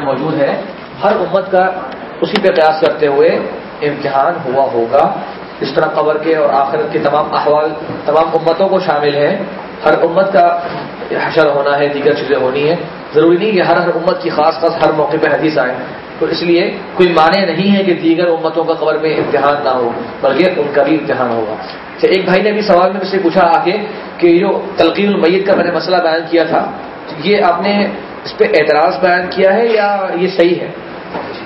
موجود ہے۔ ہر امت کا اسی پہ قیاس کرتے ہوئے امتحان ہوا ہوگا۔ اس طرح قبر کے اور آخرت کے تمام احوال تمام امتوں کو شامل ہیں۔ ہر امت کا حشر ہونا ہے دیگر چیزیں ہونی ہیں۔ ضروری نہیں کہ ہر ہر امت کی خاص خاص ہر موقع پہ حدیث آئے۔ تو اس لیے کوئی معنی نہیں ہے کہ دیگر امتوں کا قبر میں امتحان نہ ہو بلکہ ان کا بھی امتحان ہوگا۔ اچھا، ایک بھائی نے بھی سوال میں مجھ سے پوچھا آ کے کہ جو تلقین المیت کا میں نے مسئلہ بیان کیا تھا یہ آپ نے اس پہ اعتراض بیان کیا ہے یا یہ صحیح ہے؟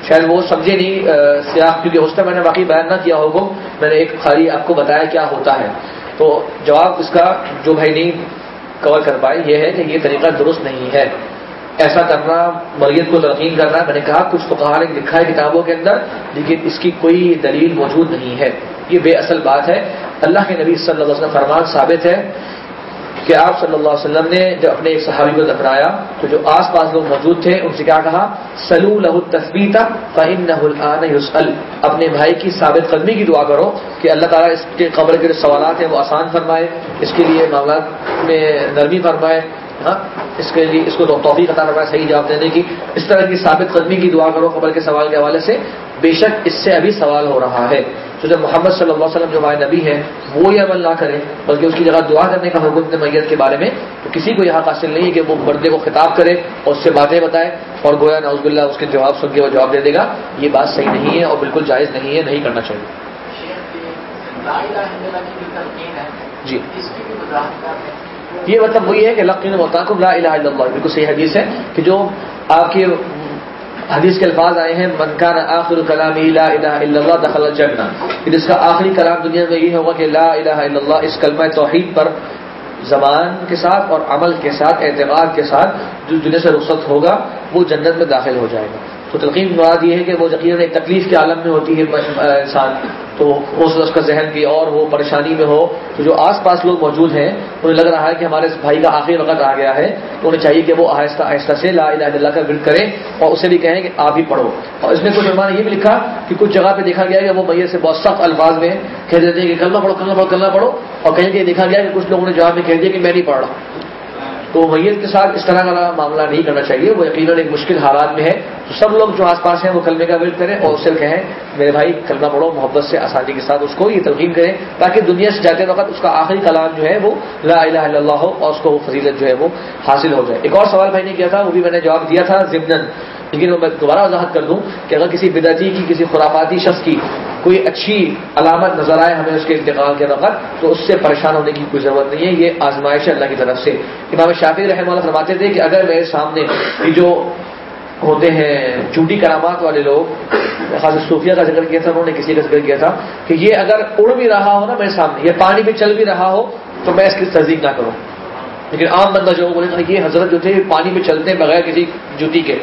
شاید وہ سمجھے نہیں سیاح کیونکہ اس میں نے باقی بیان نہ کیا ہوگا۔ میں نے ایک خالی آپ کو بتایا کیا ہوتا ہے۔ تو جواب اس کا جو بھائی نہیں کور کر پائے، یہ ہے کہ یہ طریقہ درست نہیں ہے۔ ایسا کرنا مریت کو ترقین کرنا، میں نے کہا کچھ تو کہا لکھا ہے کتابوں کے اندر، لیکن اس کی کوئی دلیل موجود نہیں ہے۔ یہ بے اصل بات ہے۔ اللہ کے نبی صلی اللہ علیہ وسلم فرمان ثابت ہے کہ آپ صلی اللہ علیہ وسلم نے جب اپنے ایک صحابی کو دفنایا تو جو آس پاس لوگ موجود تھے، ان سے کیا کہا؟ سلو لہ تصویر اپنے بھائی کی ثابت قدمی کی دعا کرو کہ اللہ تعالیٰ اس کے قبر کے جو سوالات ہیں وہ آسان فرمائے، اس کے لیے معاملات میں نرمی فرمائے۔ ہاں اس کے لیے اس کو توفیق عطا فرمائے صحیح جواب دینے کی۔ اس طرح کی ثابت قدمی کی دعا کرو قبر کے سوال کے حوالے سے۔ بے شک اس سے ابھی سوال ہو رہا ہے۔ تو جب محمد صلی اللہ علیہ وسلم جو ہمارے نبی ہیں وہ یہ عمل نہ کرے بلکہ اس کی جگہ دعا کرنے کا حکم میت کے بارے میں تو کسی کو یہاں حاصل نہیں ہے کہ وہ مردے کو خطاب کرے اور اس سے باتیں بتائے اور گویا نوز اللہ اس کے جواب سن کے وہ جواب دے دے گا۔ یہ بات صحیح نہیں ہے اور بالکل جائز نہیں ہے نہیں کرنا چاہیے۔ جی۔ یہ مطلب وہی ہے کہ لقین محتاق لا الہ الا اللہ، بالکل صحیح حدیث ہے کہ جو آپ کے حدیث کے الفاظ آئے ہیں منکان آخر کلام لا الہ الا اللہ دخل الجنہ۔ جس کا آخری کلام دنیا میں یہ ہوگا کہ لا الہ الا اللہ اس کلمہ توحید پر زبان کے ساتھ اور عمل کے ساتھ اعتبار کے ساتھ جو دنیا سے رخصت ہوگا، وہ جنت میں داخل ہو جائے گا۔ تو تلقین مراد یہ ہے کہ وہ یقیناً ایک تکلیف کے عالم میں ہوتی ہے انسان تو ہو سکتا اس کا ذہن کی اور ہو پریشانی میں ہو۔ تو جو آس پاس لوگ موجود ہیں، انہیں لگ رہا ہے کہ ہمارے بھائی کا آخری وقت آ گیا ہے۔ تو انہیں چاہیے کہ وہ آہستہ آہستہ سے لا الہ الا اللہ کا ورد کریں اور اسے بھی کہیں کہ آپ ہی پڑھو۔ اور اس میں کچھ علماء نے یہ بھی لکھا کہ کچھ جگہ پہ دیکھا گیا کہ وہ میت سے بہت سخت الفاظ میں کہہ دیتے ہیں کہ کلمہ پڑھو کلمہ پڑھو کلمہ پڑھو۔ اور کہیں کہ دیکھا گیا کہ کچھ لوگوں نے جواب میں کہہ دیا کہ میں نہیں پڑھ رہا۔ تو میت کے ساتھ اس طرح کا معاملہ نہیں کرنا چاہیے۔ وہ یقیناً ایک مشکل حالات میں ہے۔ تو سب لوگ جو آس پاس ہیں وہ کلمے کا ورد کریں اور اسے کہیں میرے بھائی کلمہ پڑھو، محبت سے آسانی کے ساتھ اس کو یہ تلقین کریں تاکہ دنیا سے جاتے وقت اس کا آخری کلام جو ہے وہ لا الہ الا اللہ ہو اور اس کو وہ فضیلت جو ہے وہ حاصل ہو جائے۔ ایک اور سوال بھائی نے کیا تھا، وہ بھی میں نے جواب دیا تھا ضمن لیکن میں دوبارہ وضاحت کر دوں کہ اگر کسی بدعتی کی، کسی خرافاتی شخص کی کوئی اچھی علامت نظر آئے ہمیں اس کے انتقال کے وقت، تو اس سے پریشان ہونے کی کوئی ضرورت نہیں ہے، یہ آزمائش ہے اللہ کی طرف سے۔ امام شافی رحمہ اللہ فرماتے تھے کہ اگر میرے سامنے یہ جو ہوتے ہیں چوٹی کرامات والے لوگ، خاص صوفیہ کا ذکر کیا تھا، انہوں نے کسی کا ذکر کیا تھا کہ یہ اگر اڑ بھی رہا ہو نا میرے سامنے یہ پانی پہ چل بھی رہا ہو، تو میں اس کی تصدیق نہ کروں۔ لیکن عام بندہ جو بولے یہ حضرت جو تھے، پانی پہ چلتے ہیں بغیر کسی جوتی کے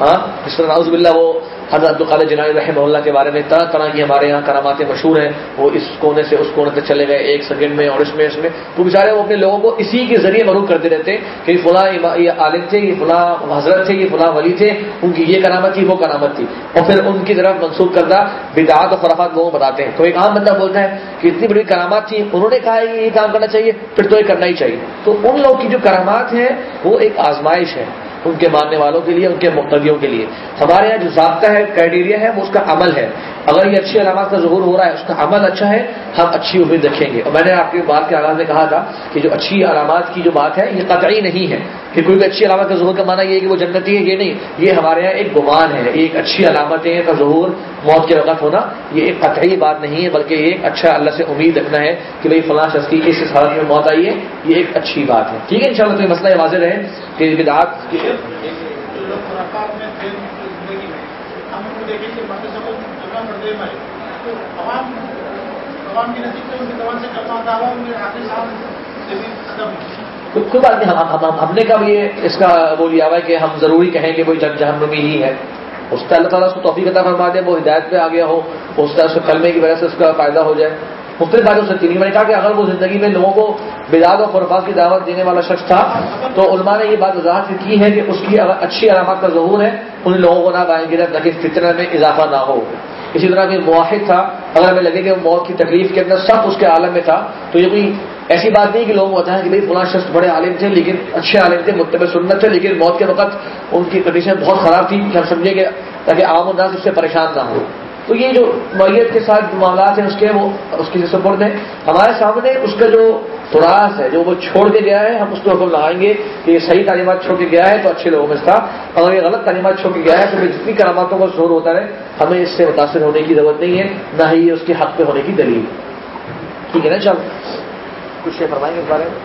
ہاں اس طرح ناؤز باللہ وہ حضرت عبدالقال جناب رحمہ اللہ کے بارے میں طرح طرح کی ہمارے یہاں کراماتیں مشہور ہیں۔ وہ اس کونے سے، اس کونے سے چلے گئے، ایک سیکنڈ میں اور اس میں اس میں۔ تو بیچارے وہ اپنے لوگوں کو اسی کے ذریعے معروف کرتے رہتے کہ فلاں یہ عالم تھے، یہ فلاں حضرت تھے، یہ فلاں ولی تھے، ان کی یہ کرامت تھی، وہ کرامت تھی۔ اور پھر ان کی طرف منسوخ کردہ بدعات اور خرافات لوگوں کو بتاتے ہیں۔ تو ایک عام بندہ بولتا ہے کہ اتنی بڑی کرامات تھی، انہوں نے کہا ہے یہ کام کرنا چاہیے، پھر تو یہ کرنا ہی چاہیے۔ تو ان لوگوں کی جو کرامات ہیں، وہ ایک آزمائش ہے۔ ان کے ماننے والوں کے لیے، ان کے مقتدیوں کے لیے۔ ہمارے یہاں جو ضابطہ ہے کرائٹیریا ہے، وہ اس کا عمل ہے۔ اگر یہ اچھی علامات کا ظہور ہو رہا ہے، اس کا عمل اچھا ہے، ہم اچھی امید رکھیں گے۔ اور میں نے آپ کی بات کے آغاز میں کہا تھا کہ جو اچھی علامات کی جو بات ہے، یہ قطعی نہیں ہے۔ کہ کوئی بھی اچھی علامت کا ظہور کا مانا یہ ہے کہ وہ جنتی ہے، یہ نہیں۔ یہ ہمارے یہاں ایک گمان ہے۔ یہ ایک اچھی علامتیں کا ظہور موت کے وقت ہونا، یہ ایک قطعی بات نہیں ہے، بلکہ یہ ایک اچھا اللہ سے امید رکھنا ہے کہ بھائی فلاں شخص کی اس حالت میں موت آئی ہے، یہ ایک اچھی بات ہے۔ ٹھیک ہے ان شاء اللہ تو یہ مسئلہ واضح رہے۔ کہ بدعات کوئی بات نہیں، ہم نے کب یہ اس کا وہ لیا ہوا ہے کہ ہم ضروری کہیں کہ وہ جن جہنمی ہی ہے۔ اس کا اللہ تعالیٰ اس کو توفیق عطا فرما دے، وہ ہدایت پہ آ گیا ہو، اس کا اس کے کلمے کی وجہ سے اس کا فائدہ ہو جائے۔ مختلف باتیں ہو سکتی نہیں میں نے کہا کہ اگر وہ زندگی میں لوگوں کو بداد و قربات کی دعوت دینے والا شخص تھا، تو علماء نے یہ بات وضاحت کی ہے کہ اس کی اچھی علامات کا ظہور ہے، ان لوگوں کو نہ بائیں گے تاکہ فطرہ میں اضافہ نہ ہو۔ اسی طرح بھی واحد تھا، اگر ہمیں لگے کہ موت کی تکلیف کے اندر سب اس کے عالم میں تھا، تو یہ کوئی ایسی بات نہیں کہ لوگ بتائیں کہ بھائی فلاں شخص بڑے عالم تھے لیکن اچھے عالم تھے متبع سنت تھے، لیکن موت کے وقت ان کی کنڈیشن بہت خراب تھی، کہ ہم سمجھیں کہ تاکہ عام انداز اس سے پریشان نہ ہو تو یہ جو میت کے ساتھ معاملات ہیں اس کے وہ اس کی سپورٹ ہیں ہمارے سامنے اس کا جو تراس ہے، جو وہ چھوڑ کے گیا ہے، ہم اس کو حکم لگائیں گے کہ یہ صحیح تعلیمات چھوڑ کے گیا ہے تو اچھے لوگوں میں تھا۔ اگر یہ غلط تعلیمات چھوڑ کے گیا ہے تو پھر جتنی کراماتوں کا زور ہوتا ہے ہمیں اس سے متاثر ہونے کی ضرورت نہیں ہے، نہ ہی اس کے حق پہ ہونے کی دلیل۔ ٹھیک ہے نا چل کچھ فرمائیں گے اس بارے میں؟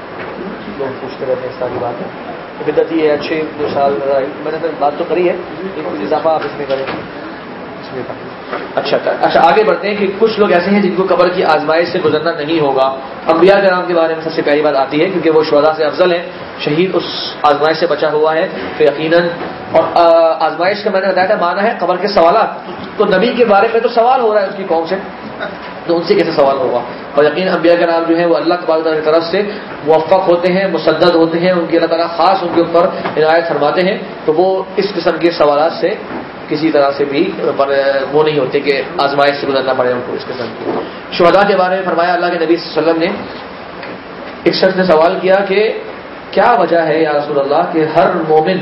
لوگ پوچھتے رہتے ہیں اس طرح کی بات ہے بدت یہ اچھے دو سال میں نے بات تو کری ہے، لیکن اضافہ آپ اس میں کریں۔ اچھا،, اچھا اچھا آگے بڑھتے ہیں کہ کچھ لوگ ایسے ہیں جن کو قبر کی آزمائش سے گزرنا نہیں ہوگا۔ انبیاء کے نام کے بارے میں سب سے پہلی بات آتی ہے کیونکہ وہ شہدا سے افضل ہے شہید اس آزمائش سے بچا ہوا ہے۔ تو یقیناً، اور آزمائش کا میں نے بتایا تھا مانا ہے قبر کے سوالات۔ تو نبی کے بارے میں تو سوال ہو رہا ہے اس کی قوم سے۔ تو ان سے کیسے سوال ہوگا؟ اور یقین انبیاء کا نام جو ہے وہ اللہ کے کی طرف سے موفق ہوتے ہیں، مسدد ہوتے ہیں، ان کی اللہ تعالیٰ خاص ان کے اوپر عنایت فرماتے ہیں۔ تو وہ اس قسم کے سوالات سے کسی طرح سے بھی وہ نہیں ہوتے کہ آزمائش سے گزرنا پڑے ان کو اس قسم کی۔ شہدا کے بارے میں فرمایا اللہ کے نبی صلی اللہ علیہ وسلم نے ایک شخص نے سوال کیا کہ کیا وجہ ہے یا رسول اللہ کہ ہر مومن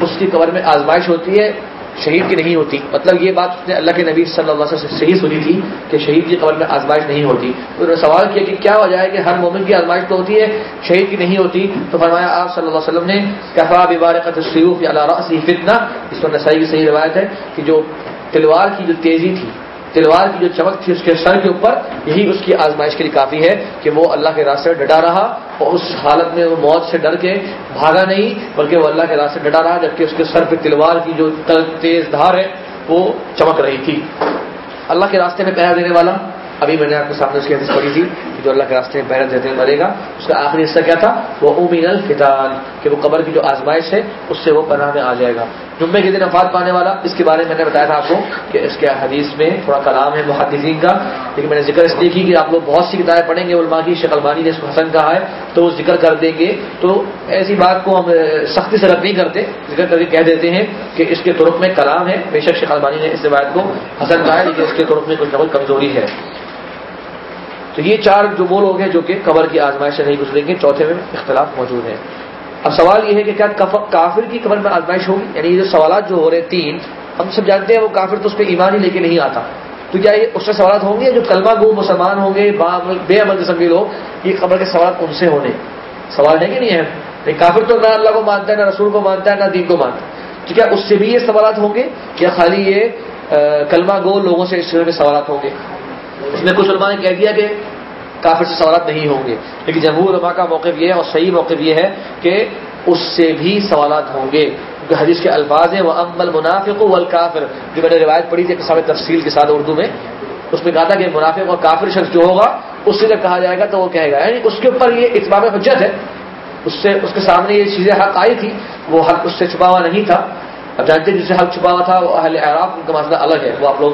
اس کی قبر میں آزمائش ہوتی ہے شہید کی نہیں ہوتی۔ مطلب یہ بات اس نے اللہ کے نبی صلی اللہ علیہ وسلم سے صحیح سنی تھی کہ شہید کی قبر میں آزمائش نہیں ہوتی۔ تو انہوں نے سوال کیا کہ کیا وجہ ہے کہ ہر مومن کی آزمائش تو ہوتی ہے، شہید کی نہیں ہوتی؟ تو فرمایا آپ صلی اللہ علیہ وسلم نے کہا ببارکت السیوف یا اللہ فتنہ۔ اس پر نسائی کی صحیح روایت ہے کہ جو تلوار کی جو تیزی تھی تلوار کی جو چمک تھی اس کے سر کے اوپر، یہی اس کی آزمائش کے لیے کافی ہے کہ وہ اللہ کے راستے ڈٹا رہا اور اس حالت میں وہ موت سے ڈر کے بھاگا نہیں، بلکہ وہ اللہ کے راستے ڈٹا رہا، جبکہ اس کے سر پہ تلوار کی جو تیز دھار ہے، وہ چمک رہی تھی۔ اللہ کے راستے میں پہرا دینے والا ابھی میں نے آپ کے سامنے اس کی حدیث پڑھی تھی کہ جو اللہ کے راستے میں پہرا دیتے ہوئے مرے گا، اس کا آخری حصہ کیا تھا؟ وہ امین الفتان کہ وہ قبر کی جو آزمائش ہے، اس سے وہ پناہ میں آ جائے گا۔ جمعے کے دن افاد پانے والا، اس کے بارے میں نے بتایا تھا آپ کو کہ اس کے حدیث میں تھوڑا کلام ہے محدثین کا، لیکن میں نے ذکر اس لیے کی کہ آپ لوگ بہت سی کتابیں پڑھیں گے، علماء کی، شیخ البانی نے اس کو حسن کہا ہے، تو وہ ذکر کر دیں گے۔ تو ایسی بات کو ہم سختی سے رد نہیں کرتے، ذکر کر کے کہہ دیتے ہیں کہ اس کے ترک میں کلام ہے۔ بے شک شیخ البانی نے اس روایت کو حسن کہا ہے، لیکن اس کے ترک میں کچھ نہ کچھ کمزوری ہے۔ تو یہ چار جو وہ لوگ ہیں جو کہ قبر کی آزمائش سے نہیں گزریں گے، چوتھے میں اختلاف موجود ہے اب سوال یہ ہے کہ کیا کافر کی قبر میں آزمائش ہوگی؟ یعنی یہ جو سوالات جو ہو رہے ہیں تین، ہم سب جانتے ہیں وہ کافر تو اس پہ ایمان ہی لے کے نہیں آتا۔ تو کیا یہ اس سے سوالات ہوں گے جو کلمہ گو مسلمان ہوں گے بے عمل قسم کے لوگ، یہ قبر کے سوالات ان سے ہونے؟ سوال ہے کہ نہیں ہے؟ کافر تو نہ اللہ کو مانتا ہے، نہ رسول کو مانتا ہے، نہ دین کو مانتا ہے۔ تو کیا اس سے بھی یہ سوالات ہوں گے؟ کیا خالی یہ کلمہ گو لوگوں سے اس طرح کے سوالات ہوں گے؟ اس میں کچھ علماء نے کہہ دیا کہ کافر سے سوالات نہیں ہوں گے۔ لیکن جمہور علماء کا موقف یہ ہے اور صحیح موقف یہ ہے کہ اس سے بھی سوالات ہوں گے۔ کیونکہ حدیث کے الفاظ ہیں وہ امل منافق و الکافر جو میں نے روایت پڑھی تھی سب تفصیل کے ساتھ اردو میں، اس میں کہا تھا کہ منافق اور کافر شخص جو ہوگا، اس سے جب کہا جائے گا تو وہ کہے گا۔ یعنی اس کے اوپر یہ اتباب حجت ہے۔ اس سے، اس کے سامنے یہ چیزیں حق آئی تھی، وہ حق اس سے چھپا ہوا نہیں تھا۔ اب جانتے جس سے حق چھپا ہوا تھا، وہ اہل عراف ان کا مسئلہ الگ ہے۔ وہ آپ لوگ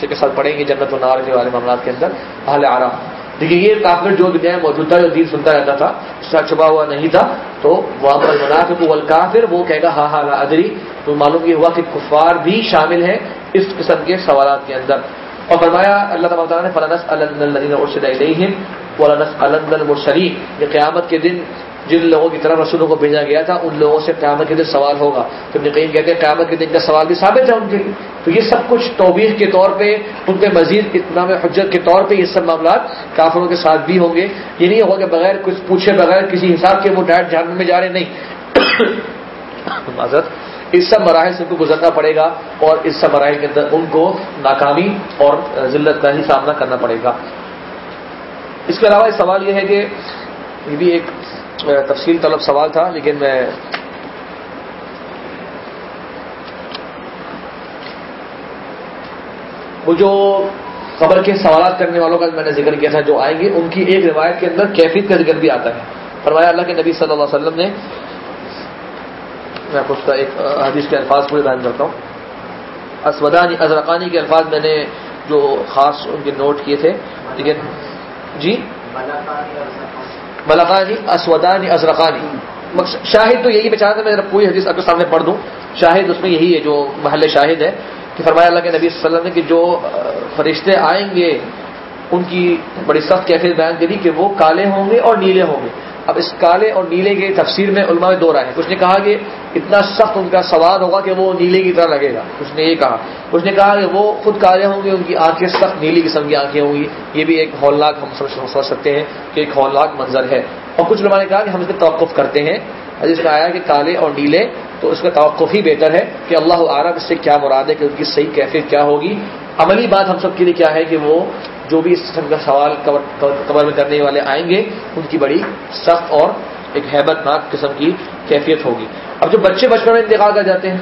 کے ساتھ پڑھیں گے جنت و نار کے والے معاملات کے اندر، اہل عراف دیکھیے، یہ کافر جو دنیا میں موجود تھا جو دین سنتا رہتا تھا، اس کا چھپا ہوا نہیں تھا، تو وہاں پر منافق الکافر، وہ کہے گا ہاں ہاں ادری۔ تو معلوم یہ ہوا کہ کفار بھی شامل ہیں اس قسم کے سوالات کے اندر۔ اور فرمایا، اللہ تعالیٰ نے فلانس المرسلین یہ قیامت کے دن جن لوگوں کی طرف رسولوں کو بھیجا گیا تھا، ان لوگوں سے قیامت کے دن سوال ہوگا۔ تو نقین کہتے ہیں، قیامت کے دن کا سوال بھی ثابت ہے ان کے لیے۔ تو یہ سب کچھ توبیح کے طور پہ، ان پہ مزید اتنام حجت کے طور پہ یہ سب معاملات کافروں کے ساتھ بھی ہوں گے۔ یہ نہیں ہوگا کہ بغیر کچھ پوچھے، بغیر کسی حساب کے وہ ڈائٹ جاننے میں جا رہے نہیں۔ معذرت اس سب مراحل سے ان کو گزرنا پڑے گا اور اس سب مراحل کے اندر ان کو ناکامی اور ذلت کا ہی سامنا کرنا پڑے گا۔ اس کے علاوہ سوال یہ ہے کہ یہ بھی ایک تفصیل طلب سوال تھا، لیکن میں وہ جو خبر کے سوالات کرنے والوں کا میں نے ذکر کیا تھا، جو آئیں گے، ان کی ایک روایت کے اندر کیفیت کا ذکر بھی آتا ہے۔ فرمایا اللہ کے نبی صلی اللہ علیہ وسلم نے، میں اس کا ایک حدیث کے الفاظ پورے بیان کرتا ہوں۔ اسودانی، ازرقانی کے الفاظ میں نے جو خاص ان کے نوٹ کیے تھے، لیکن جی؟ ملکانی اسودانی، ازرقانی۔ شاہد تو یہی بچانا تھا میں پوری حدیث آپ کے سامنے پڑھ دوں۔ شاہد اس میں یہی ہے جو محل شاہد ہے، کہ فرمایا اللہ کے نبی صلی اللہ علیہ وسلم نے کہ جو فرشتے آئیں گے، ان کی بڑی سخت کیفیت بیان کری کہ وہ کالے ہوں گے اور نیلے ہوں گے۔ اب اس کالے اور نیلے کے تفسیر میں علماء دو رائے ہیں۔ کچھ نے کہا کہ اتنا سخت ان کا سوال ہوگا کہ وہ نیلے کی طرح لگے گا۔ کچھ نے یہ کہا۔ کچھ نے کہا کہ وہ خود کالے ہوں گے، ان کی آنکھیں سخت نیلی قسم کی آنکھیں ہوں گی۔ یہ بھی ایک ہولناک ہم سمجھ سکتے ہیں کہ ایک ہولناک منظر ہے۔ اور کچھ علماء نے کہا کہ ہم اس کا توقف کرتے ہیں۔ جس کا آیا کہ کالے اور نیلے، تو اس کا توقف ہی بہتر ہے کہ اللہ عرب اس سے کیا مراد ہے، کہ ان کی صحیح کیفیت کیا ہوگی۔ عملی بات ہم سب کے لیے کیا ہے کہ وہ جو بھی اس قسم کا سوال قبر میں کرنے والے آئیں گے، ان کی بڑی سخت اور ایک حیبت ناک قسم کی کیفیت ہوگی۔ اب جو بچے بچپن میں انتقال کر جاتے ہیں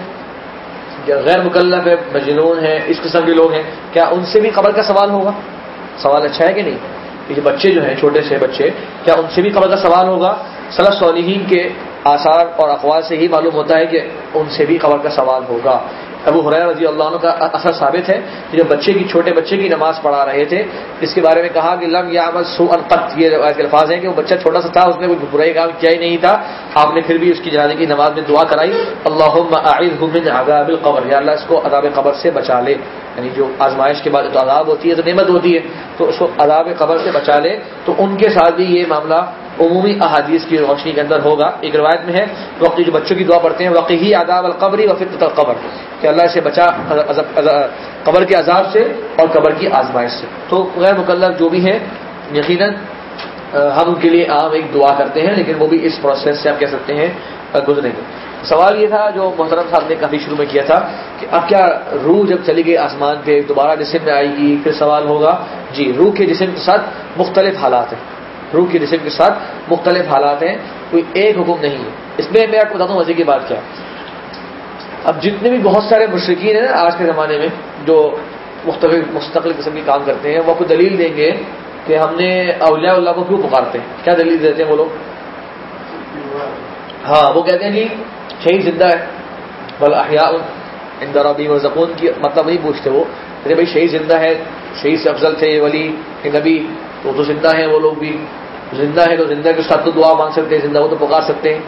غیر مکلف ہے مجنون ہے اس قسم کے لوگ ہیں، کیا ان سے بھی قبر کا سوال ہوگا؟ سوال اچھا ہے کہ نہیں؟ یہ بچے جو ہیں، چھوٹے سے بچے، کیا ان سے بھی قبر کا سوال ہوگا؟ صلاح صلیحین کے آثار اور اقوال سے ہی معلوم ہوتا ہے کہ ان سے بھی قبر کا سوال ہوگا۔ ابو حریر رضی اللہ عنہ کا اثر ثابت ہے کہ جب بچے کی چھوٹے بچے کی نماز پڑھا رہے تھے، اس کے بارے میں کہا کہ لم یا سو القت یہ الفاظ ہیں کہ وہ بچہ چھوٹا سا تھا، اس نے کوئی برائی کام کیا ہی نہیں تھا۔ آپ نے پھر بھی اس کی جنازے کی نماز میں دعا کرائی۔ اللہ من عذاب القبر۔ یا اللہ اس کو عذاب قبر سے بچا لے۔ یعنی جو آزمائش کے بعد تو عذاب ہوتی ہے، تو نعمت ہوتی ہے۔ تو اس کو عذاب قبر سے بچا لے۔ تو ان کے ساتھ بھی یہ معاملہ عمومی احادیث کی روشنی کے اندر ہوگا۔ ایک روایت میں ہے وقت جو بچوں کی دعا پڑھتے ہیں وقت ہی آداب القبری و فطرت القبر، کہ اللہ سے بچا قبر کے عذاب سے اور قبر کی آزمائش سے۔ تو غیر مقلب جو بھی ہے یقیناً ہم ان کے لیے عام ایک دعا کرتے ہیں، لیکن وہ بھی اس پروسیس سے آپ کہہ سکتے ہیں گزریں گے سوال یہ تھا جو محترم صاحب نے کافی شروع میں کیا تھا، کہ اب کیا روح جب چلی گئی آسمان پہ، دوبارہ جسم میں آئے گی، پھر سوال ہوگا۔ جی روح کے جسم کے ساتھ مختلف حالات ہیں۔ روح کے جسم کے ساتھ مختلف حالات ہیں، کوئی ایک حکم نہیں ہے۔ اس میں میں آپ کو بتاتا ہوں مزے کی بات کیا۔ اب جتنے بھی بہت سارے مشرقین ہیں آج کے زمانے میں، جو مختلف مستقل قسم کے کام کرتے ہیں، وہ آپ کو دلیل دیں گے کہ ہم نے اولیاء اللہ کو کیوں پکارتے ہیں۔ کیا دلیل دیتے ہیں وہ لوگ؟ ہاں وہ کہتے ہیں کہ شہید زندہ ہے۔ بل احیاء اندر و زکون کی مطلب نہیں پوچھتے وہ۔ ارے بھائی، شہید زندہ ہے، شہید سے افضل تھے ولی نبی۔ تو تو زندہ ہیں وہ لوگ بھی۔ زندہ ہے تو زندہ کے ساتھ تو دعا مانگ سکتے ہیں، زندہ وہ تو پکار سکتے ہیں۔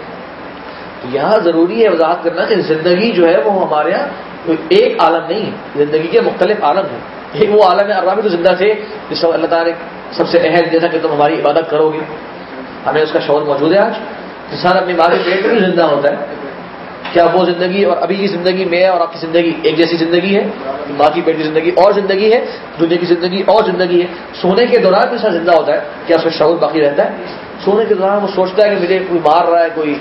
تو یہاں ضروری ہے وضاحت کرنا کہ زندگی جو ہے وہ ہمارے یہاں کوئی ایک عالم نہیں ہے۔ زندگی کے مختلف عالم ہیں۔ ایک وہ عالم ہے میں تو زندہ تھے، جس کو اللہ تعالیٰ نے سب سے اہم جیسا کہ تم ہماری عبادت کرو گے۔ ہمیں اس کا شعور موجود ہے آج۔ انسان اپنی ماں کے پیٹ میں زندہ ہوتا ہے۔ کیا وہ زندگی اور ابھی کی زندگی میں اور آپ کی زندگی ایک جیسی زندگی ہے ماں کی بیٹی کی زندگی اور زندگی ہے، دنیا کی زندگی اور زندگی ہے۔ سونے کے دوران بھی زندہ ہوتا ہے، کیا اس کا شعور باقی رہتا ہے؟ سونے کے دوران وہ سوچتا ہے کہ مجھے کوئی مار رہا ہے، کوئی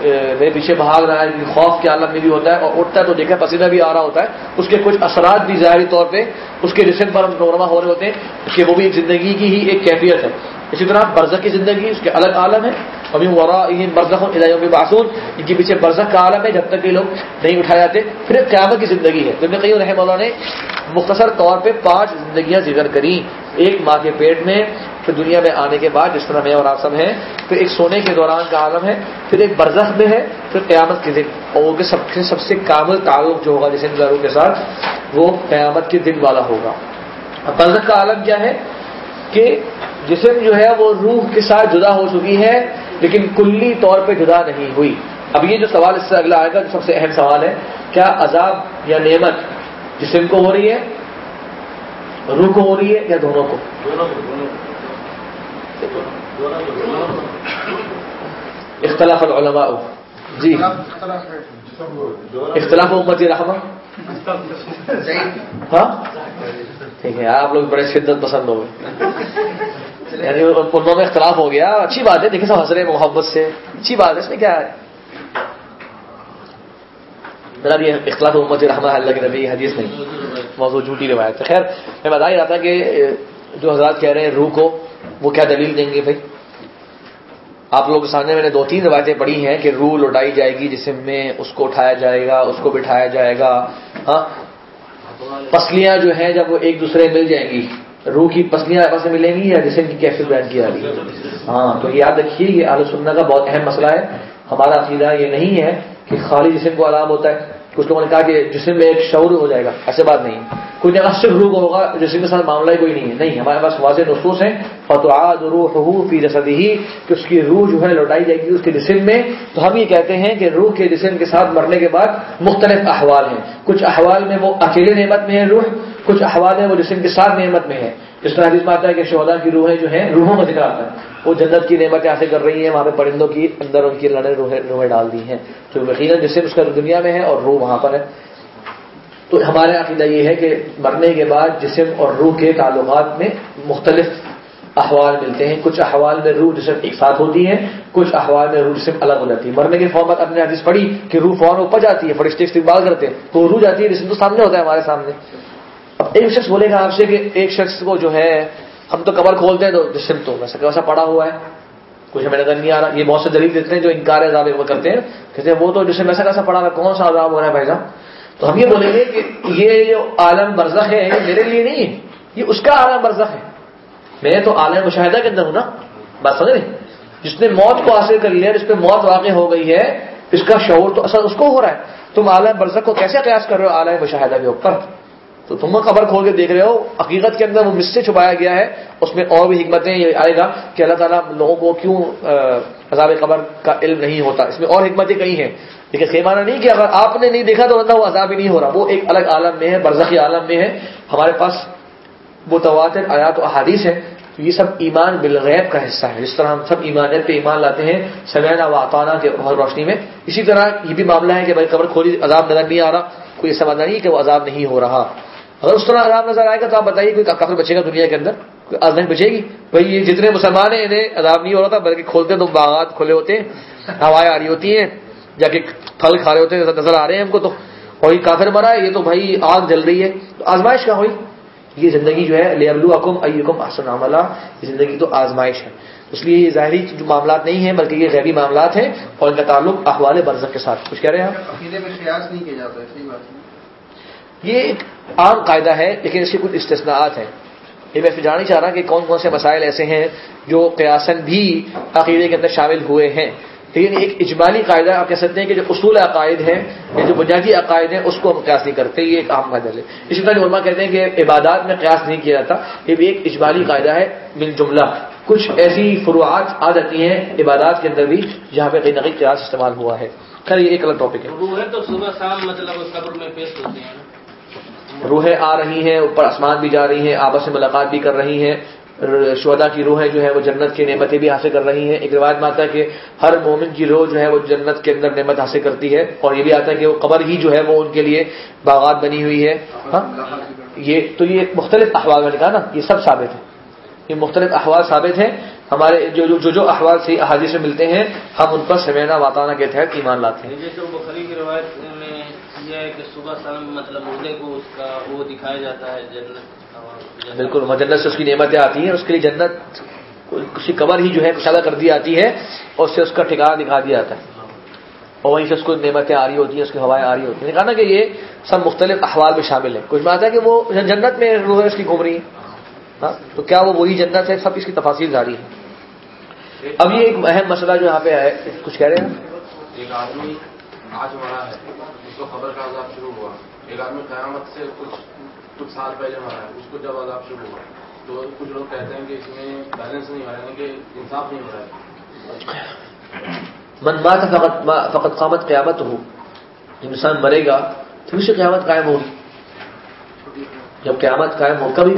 میرے پیچھے بھاگ رہا ہے خوف کے عالم میں بھی ہوتا ہے اور اٹھتا ہے تو دیکھا پسینہ بھی آ رہا ہوتا ہے۔ اس کے کچھ اثرات بھی ظاہری طور پہ اس کے جسم پر نورما ہو رہے ہوتے ہیں کہ وہ بھی ایک زندگی کی ہی ایک کیفیت ہے۔ اسی طرح برزخ کی زندگی، اس کے الگ عالم ہے ابھی ورا برزخ ادائیوں کے باسون ان کے پیچھے برزخ کا عالم ہے، جب تک یہ لوگ نہیں اٹھائے جاتے۔ پھر ایک قیامت کی زندگی ہے۔ جب نے رحم اللہ نے مختصر طور پہ پانچ زندگیاں ذکر کری۔ ایک ماں کے پیٹ میں پھر دنیا میں آنے کے بعد جس طرح میں اور آسم ہے پھر ایک سونے کے دوران کا عالم ہے، پھر ایک برزخ میں ہے، پھر قیامت کے دن۔ اور وہ سب سے سب سے کامل تعلق جو ہوگا جسم ضرور کے ساتھ، وہ قیامت کے دن والا ہوگا۔ اب برزخ کا عالم کیا ہے؟ کہ جسم جو ہے، وہ روح کے ساتھ جدا ہو چکی ہے، لیکن کلی طور پہ جدا نہیں ہوئی۔ اب یہ جو سوال اس سے اگلا آئے گا، جو سب سے اہم سوال ہے، کیا عذاب یا نعمت جسم کو ہو رہی ہے؟ روح کو ہو رہی ہے یا دونوں کو۔ اختلاف العلماء. جی. اختلاف امت رحمہ. ہاں؟ ٹھیک ہے آپ لوگ بڑے شدت پسند ہو گئے. یعنی ان میں اختلاف ہو گیا. اچھی بات ہے دیکھیں سب حضرے محبت سے. اچھی بات ہے اس میں کیا ہے؟ میرا بھی اختلاف امت رحمہ اللہ کے نبی حدیث نہیں. موضوع جھوٹی روایت خیر میں بتا ہی رہا تھا کہ جو حضرات کہہ رہے ہیں روح کو وہ کیا دلیل دیں گے بھائی؟ آپ لوگوں کے سامنے میں نے دو تین روایتیں پڑھی ہیں کہ روح لوٹائی جائے گی، جسم میں اس کو اٹھایا جائے گا، اس کو بٹھایا جائے گا ہاں؟ پسلیاں جو ہیں جب وہ ایک دوسرے مل جائیں گی، روح کی پسلیاں آپس میں ملیں گی یا جسم کی کیفیت بیان کی جا رہی ہے؟ ہاں تو یاد رکھیے، یہ آلو سننا کا بہت اہم مسئلہ ہے۔ ہمارا عقیدہ یہ نہیں ہے کہ خالی جسم کو علام ہوتا ہے۔ کچھ لوگوں نے کہا کہ جسم میں ایک شعور ہو جائے گا، ایسے بات نہیں۔ کوئی جگہ صرف روح ہوگا، جسم کے ساتھ معاملہ ہی کوئی نہیں ہے۔ نہیں، ہمارے پاس واضح نصوص ہیں۔ فتواد روح فی جسدی ہی کہ اس کی روح جو ہے لوٹائی جائے گی اس کے جسم میں۔ تو ہم یہ کہتے ہیں کہ روح کے جسم کے ساتھ مرنے کے بعد مختلف احوال ہیں۔ کچھ احوال میں وہ اکیلے نعمت میں ہے روح، کچھ احوال ہے وہ جسم کے ساتھ نعمت میں ہے۔ اس طرح حدیث آتا ہے کہ شہدا کی روحیں جو ہیں، روحوں کا ذکر آتا ہے۔ وہ جنت کی نعمتیں حاصل کر رہی ہیں، وہاں پہ پرندوں کی اندر ان کی لڑے روحیں روحیں ڈال دی ہیں۔ جو یقیناً جس سے اس کا دنیا میں ہے اور روح وہاں پر ہے۔ تو ہمارا عقیدہ یہ ہے کہ مرنے کے بعد جسم اور روح کے تعلقات میں مختلف احوال ملتے ہیں۔ کچھ احوال میں روح جسم ایک ساتھ ہوتی ہیں، کچھ احوال میں روح جسم الگ ہو جاتی ہے مرنے کے فوراً اپنے حدیث پڑھی کہ روح فوراً اوپر جاتی ہے، فرشتے استقبال کرتے ہیں۔ تو روح جاتی ہے، جسم تو سامنے ہوتا ہے ہمارے سامنے۔ اب ایک شخص بولے گا آپ سے کہ ایک شخص کو جو ہے ہم تو کمر کھولتے ہیں تو جسم تو ویسا کیسا پڑا ہوا ہے۔ کچھ ہمیں نظر نہیں آ رہا۔ یہ بہت سے دلیل دیتے ہیں جو انکار عذاب کرتے ہیں۔ کہتے ہیں وہ تو جسم ایسا کیسا پڑا رہا کون سا عذاب ہو رہا ہے بھائی صاحب تو ہم یہ بولیں گے کہ یہ جو عالم برزخ ہے، یہ میرے لیے نہیں ہے۔ یہ اس کا عالم برزخ ہے۔ میں تو عالم مشاہدہ کے اندر ہوں نا۔ بات سمجھ رہے جس نے موت کو حاصل کر لیا، جس پہ موت واقع ہو گئی ہے، اس کا شعور تو اثر اس کو ہو رہا ہے۔ تم عالم برزخ کو کیسے قیاس کر رہے ہو؟ عالم مشاہدہ کے اوپر۔ تو تم خبر کھول کے دیکھ رہے ہو حقیقت کے اندر وہ مس سے چھپایا گیا ہے، اس میں اور بھی حکمتیں یہ آئے گا کہ اللہ تعالیٰ لوگوں کو کیوں عذاب قبر کا علم نہیں ہوتا۔ اس میں اور حکمتیں کئی ہیں۔ لیکن خیمانہ نہیں کہ اگر آپ نے نہیں دیکھا تو اللہ وہ عذاب ہی نہیں ہو رہا۔ وہ ایک الگ عالم میں ہے، برزخی عالم میں ہے۔ ہمارے پاس وہ تواتر آیات و احادیث ہے تو یہ سب ایمان بالغیب کا حصہ ہے۔ جس طرح ہم سب ایمان پہ ایمان لاتے ہیں سمینا و اطانہ کے روشنی میں۔ اسی طرح یہ بھی معاملہ ہے کہ بھائی قبر کھولی، عذاب نظر نہیں آ رہا۔ کوئی ایسا ماننا نہیں کہ وہ عذاب نہیں ہو رہا۔ اگر اس طرح عذاب نظر آئے گا تو آپ بتائیے کوئی کافر بچے گا دنیا کے اندر؟ کوئی آزمائش بچے گی؟ بھائی یہ جتنے مسلمان ہیں، انہیں عذاب نہیں ہو رہا تھا، بلکہ کھولتے تو باغات کھلے ہوتے ہیں ہوائیں آ رہی ہوتی ہیں جا کے پھل کھا رہے ہوتے ہیں، نظر آ رہے ہیں ہم کو تو۔ اور یہ کافر مرا ہے، یہ تو بھائی آگ جل رہی ہے۔ تو آزمائش کہاں ہوئی؟ یہ زندگی جو ہے لیبلو اکم ایکم احسن عملہ یہ زندگی تو آزمائش ہے۔ اس لیے یہ ظاہری جو معاملات نہیں ہیں، بلکہ یہ غیبی معاملات ہیں، اور ان کا تعلق احوال برزخ کے ساتھ۔ کچھ کہہ رہے ہیں یہ ایک عام قاعدہ ہے، لیکن اس کے کچھ استثناءات ہیں۔ یہ میں جاننا چاہ رہا کہ کون کون سے مسائل ایسے ہیں جو قیاسن بھی عقیدے کے اندر شامل ہوئے ہیں۔ لیکن ایک اجمالی قاعدہ آپ کہہ سکتے ہیں کہ جو اصول عقائد ہیں، یا جو بنیادی عقائد ہیں، اس کو ہم قیاس نہیں کرتے، یہ ایک عام قاعدہ ہے۔ اسی طرح علماء کہتے ہیں کہ عبادات میں قیاس نہیں کیا جاتا، یہ بھی ایک اجمالی قاعدہ ہے۔ بال جملہ، کچھ ایسی فروعات آ جاتی ہیں عبادات کے اندر بھی، جہاں پہ کئی نقی قیاس استعمال ہوا ہے۔ خیر، یہ ایک الگ ٹاپک ہے۔ تو صبح شام مطلب میں پیش ہوتے ہیں۔ روحیں آ رہی ہیں، اوپر آسمان بھی جا رہی ہیں، آپس سے ملاقات بھی کر رہی ہیں۔ شہدا کی روحیں جو ہے وہ جنت کی نعمتیں بھی حاصل کر رہی ہیں۔ ایک روایت میں آتا ہے کہ ہر مومن کی روح جو ہے وہ جنت کے اندر نعمت حاصل کرتی ہے۔ اور یہ بھی آتا ہے کہ وہ قبر ہی جو ہے وہ ان کے لیے باغات بنی ہوئی ہے۔ ہاں؟ یہ تو یہ مختلف احوال میں نے کہا نا، یہ سب ثابت ہے یہ مختلف احوال ثابت ہیں۔ ہمارے جو جو جو احوال سے احادیث میں ملتے ہیں ہم ان پر سمینا واتانہ کے تحت ایمان لاتے ہیں۔ مطلب کو اس کا وہ دکھایا جاتا ہے جنت بالکل جنت سے اس کی نعمتیں آتی ہیں اس کے لیے جنت کسی قبر ہی جو ہے کشادہ کر دی جاتی ہے اور اس سے اس کا ٹھکانا دکھا دیا جاتا ہے۔ اور وہیں سے اس کو نعمتیں آ رہی ہوتی ہیں اس کی ہوائیں آ رہی ہوتی ہیں۔ کہا نا کہ یہ سب مختلف احوال میں شامل ہے کچھ بات ہے کہ وہ جنت میں روح ہے اس کی گھوم رہی ہے ہاں تو کیا وہ وہی جنت ہے؟ سب اس کی تفاصیل جاری ہے اب یہ ایک اہم مسئلہ جو یہاں پہ ہے کچھ کہہ رہے ہیں؟ ایک آدمی آج مرا ہے اس کو خبر کا عذاب شروع ہوا۔ ایک آدمی قیامت سے کچھ کچھ سال پہلے مرا ہے اس کو جب عذاب شروع ہوا۔ تو کچھ لوگ کہتے ہیں کہ اس میں بیلنس نہیں ہو رہا ہے کہ انصاف نہیں ہو رہا ہے۔ من مات فقط فقط قامت قیامت ہو۔ انسان مرے گا پھر اسے قیامت قائم ہوگی۔ جب قیامت قائم ہو کبھی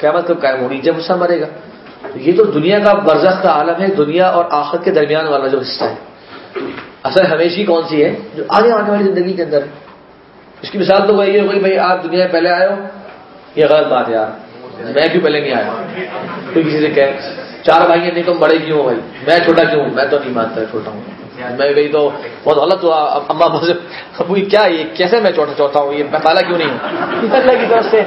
قیامت کب قائم ہوگی؟ جب انسان مرے گا۔ یہ تو دنیا کا برزخ کا عالم ہے، دنیا اور آخر کے درمیان والا جو حصہ ہے۔ اصل ہمیشہ کون سی ہے؟ جو آگے آنے والی زندگی کے اندر۔ ہے اس کی مثال تو وہی ہوگی بھائی، آپ دنیا میں پہلے آئے ہو۔ یہ غلط بات ہے یار۔ میں کیوں پہلے نہیں آیا؟ کوئی کسی سے کہ چار بھائی نہیں، تم بڑے کیوں ہو بھائی؟ میں چھوٹا کیوں ہوں؟ میں تو نہیں مانتا، چھوٹا ہوں۔ میں گئی تو بہت غلط ہوا۔ اما ابو کیا یہ کیسے میں چوٹا چوتھا ہوں؟ یہ میں پہلا کیوں نہیں؟ ہوں اللہ کی طرف سے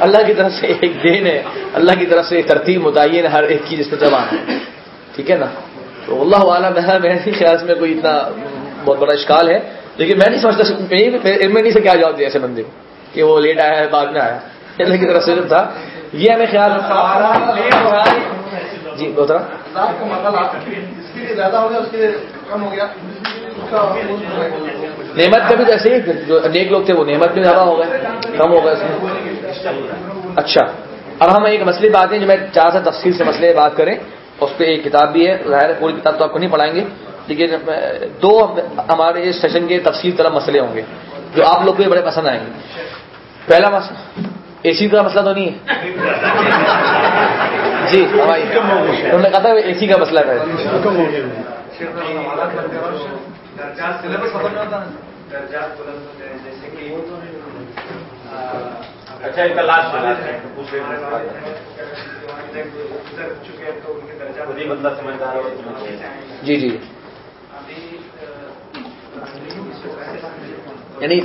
اللہ کی طرف سے ایک دین ہے۔ اللہ کی طرف سے ترتیب متعین ہر ایک کی جس میں جمع ہے۔ ٹھیک ہے نا؟ تو اللہ عالم ہے میں خیال میں کوئی اتنا بہت بڑا اشکال ہے۔ لیکن میں نہیں سمجھتا میں نہیں سے کیا جواب دیا ایسے بندے۔ کو کہ وہ لیٹ آیا ہے بعد میں آیا اللہ کی طرف سے تھا۔ یہ ہمیں خیال جی نعمت کا بھی ایسے ہی جو نیک لوگ تھے، وہ نعمت بھی زیادہ ہو گئے، کم ہو گئے اس میں۔ اچھا۔ اب ہم ایک مسئلے بات ہے جو میں چار سے تفصیل سے مسئلے بات کریں، اس پہ ایک کتاب بھی ہے، ظاہر ہے، پوری کتاب تو آپ کو نہیں پڑھائیں گے، لیکن دو ہمارے اس سیشن کے تفصیل طرح مسئلے ہوں گے، جو آپ لوگ کو بڑے پسند آئیں گے۔ پہلا مسئلہ، اے سی کا مسئلہ تو نہیں ہے۔ جی انہوں نے کہا تھا اے سی کا مسئلہ ہے۔ اچھا جی جی۔ یعنی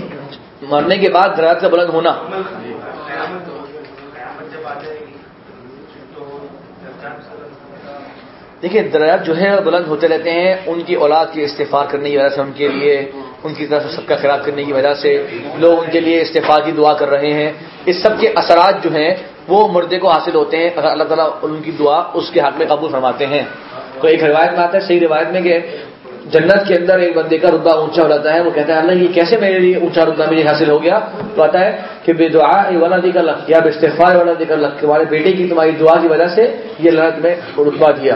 مرنے کے بعد درخت کا بلند ہونا۔ دیکھیے درخت جو ہے بلند ہوتے رہتے ہیں، ان کی اولاد کے استفار کرنے کی وجہ سے ان کے لیے، ان کی طرف سب کا خراب کرنے کی وجہ سے لوگ ان کے لیے استفاع کی دعا کر رہے ہیں۔ اس سب کے اثرات جو ہیں، وہ مردے کو حاصل ہوتے ہیں، اگر اللہ تعالیٰ ان کی دعا اس کے حق میں قبول فرماتے ہیں۔ تو ایک روایت میں آتا ہے، صحیح روایت میں کہ جنت کے اندر ایک بندے کا رتبہ اونچا ہو جاتا ہے، وہ کہتا ہے، اللہ، یہ کیسے میرے لیے اونچا رتبہ مجھے حاصل ہو گیا؟ تو آتا ہے کہ بے دعا والا دی کر لکھ یا بے استفار والا دی کر لکھ تمہارے بیٹے کی تمہاری دعا کی وجہ سے یہ اللہ تمہیں رتبہ دیا۔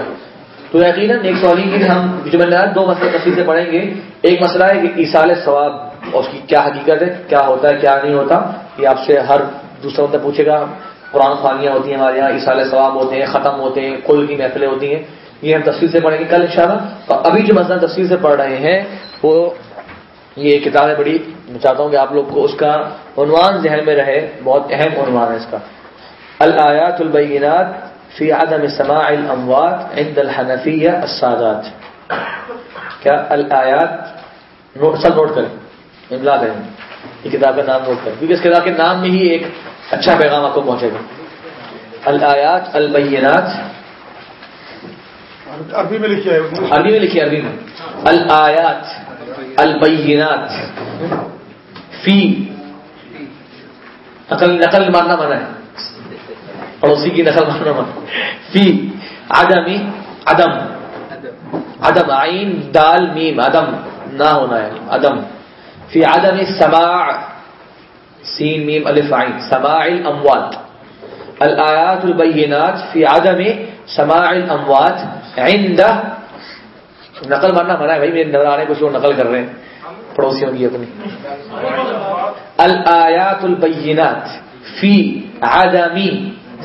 تو یقیناً ایک سو علی ہم جمعرات دو مسئلے تفصیل سے پڑھیں گے۔ ایک مسئلہ ہے کہ ایسال ثواب، اور اس کی کیا حقیقت ہے، کیا ہوتا ہے، کیا نہیں ہوتا، یہ آپ سے ہر دوسرا مطلب پوچھے گا۔ قرآن خانیاں ہوتی ہیں ہمارے یہاں ایسال ثواب ہوتے ہیں، ختم ہوتے ہیں، کل کی محفلیں ہوتی ہیں۔ یہ ہم تفصیل سے پڑھیں گے کل انشاءاللہ۔ اور ابھی جو مسئلہ تفصیل سے پڑھ رہے ہیں، وہ یہ کتاب ہے بڑی میں چاہتا ہوں کہ آپ لوگ کو اس کا عنوان ذہن میں رہے، بہت اہم عنوان ہے اس کا۔ الآیات البینات فی عدم سماع الاموات عند الحنفیہ السادات۔ کیا الآیات؟ سب نوٹ کریں۔ املا کریں۔ یہ کتاب کا نام نوٹ کریں۔ کیونکہ اس کتاب کے نام میں ہی ایک اچھا پیغام آپ کو پہنچے گا۔ الآیات البینات عربی میں لکھی ہے عربی میں لکھی عربی میں۔ الآیات، البینات۔ فی۔ نقل نقل مارنا منع ہے۔ پڑوسی کی نقل مارنا منع فی۔ عدمی عدم۔ عدم، عین، دال، میم، عدم۔ نہ ہونا ہے۔ عدم۔ فی عدم سماع سین، میم، الف، عین۔ سماع الاموات۔ الآیات البینات فی عدم سماع الاموات عند نقل مارنا منع ہے بھائی، میرے نظر آ رہے کچھ لوگ نقل کر رہے ہیں۔ پڑوسیوں کی اپنی۔ الآیات البینات فی عدم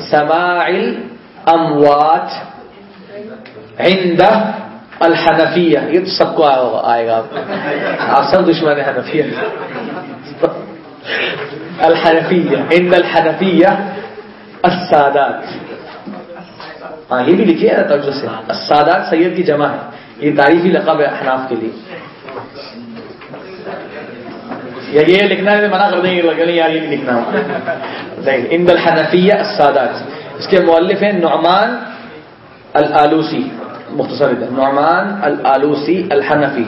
سماع الاموات عند الحنفیہ۔ یہ تو سب کو آئے گا آپ سب دشمن حنفیہ الحنفیہ، عند الحنفیہ السادات۔ ہاں یہ بھی لکھیے نا توجہ سے۔ السادات سید کی جمع ہے۔ یہ تعریفی لقب ہے احناف کے لیے۔ یا یہ لکھنا ہے منع کر دیں گے نہیں یار، یہ لکھنا ان الحنفیہ السادات۔ اس کے مؤلف ہیں نعمان الالوسی مختصر نعمان الالوسی الحنفی۔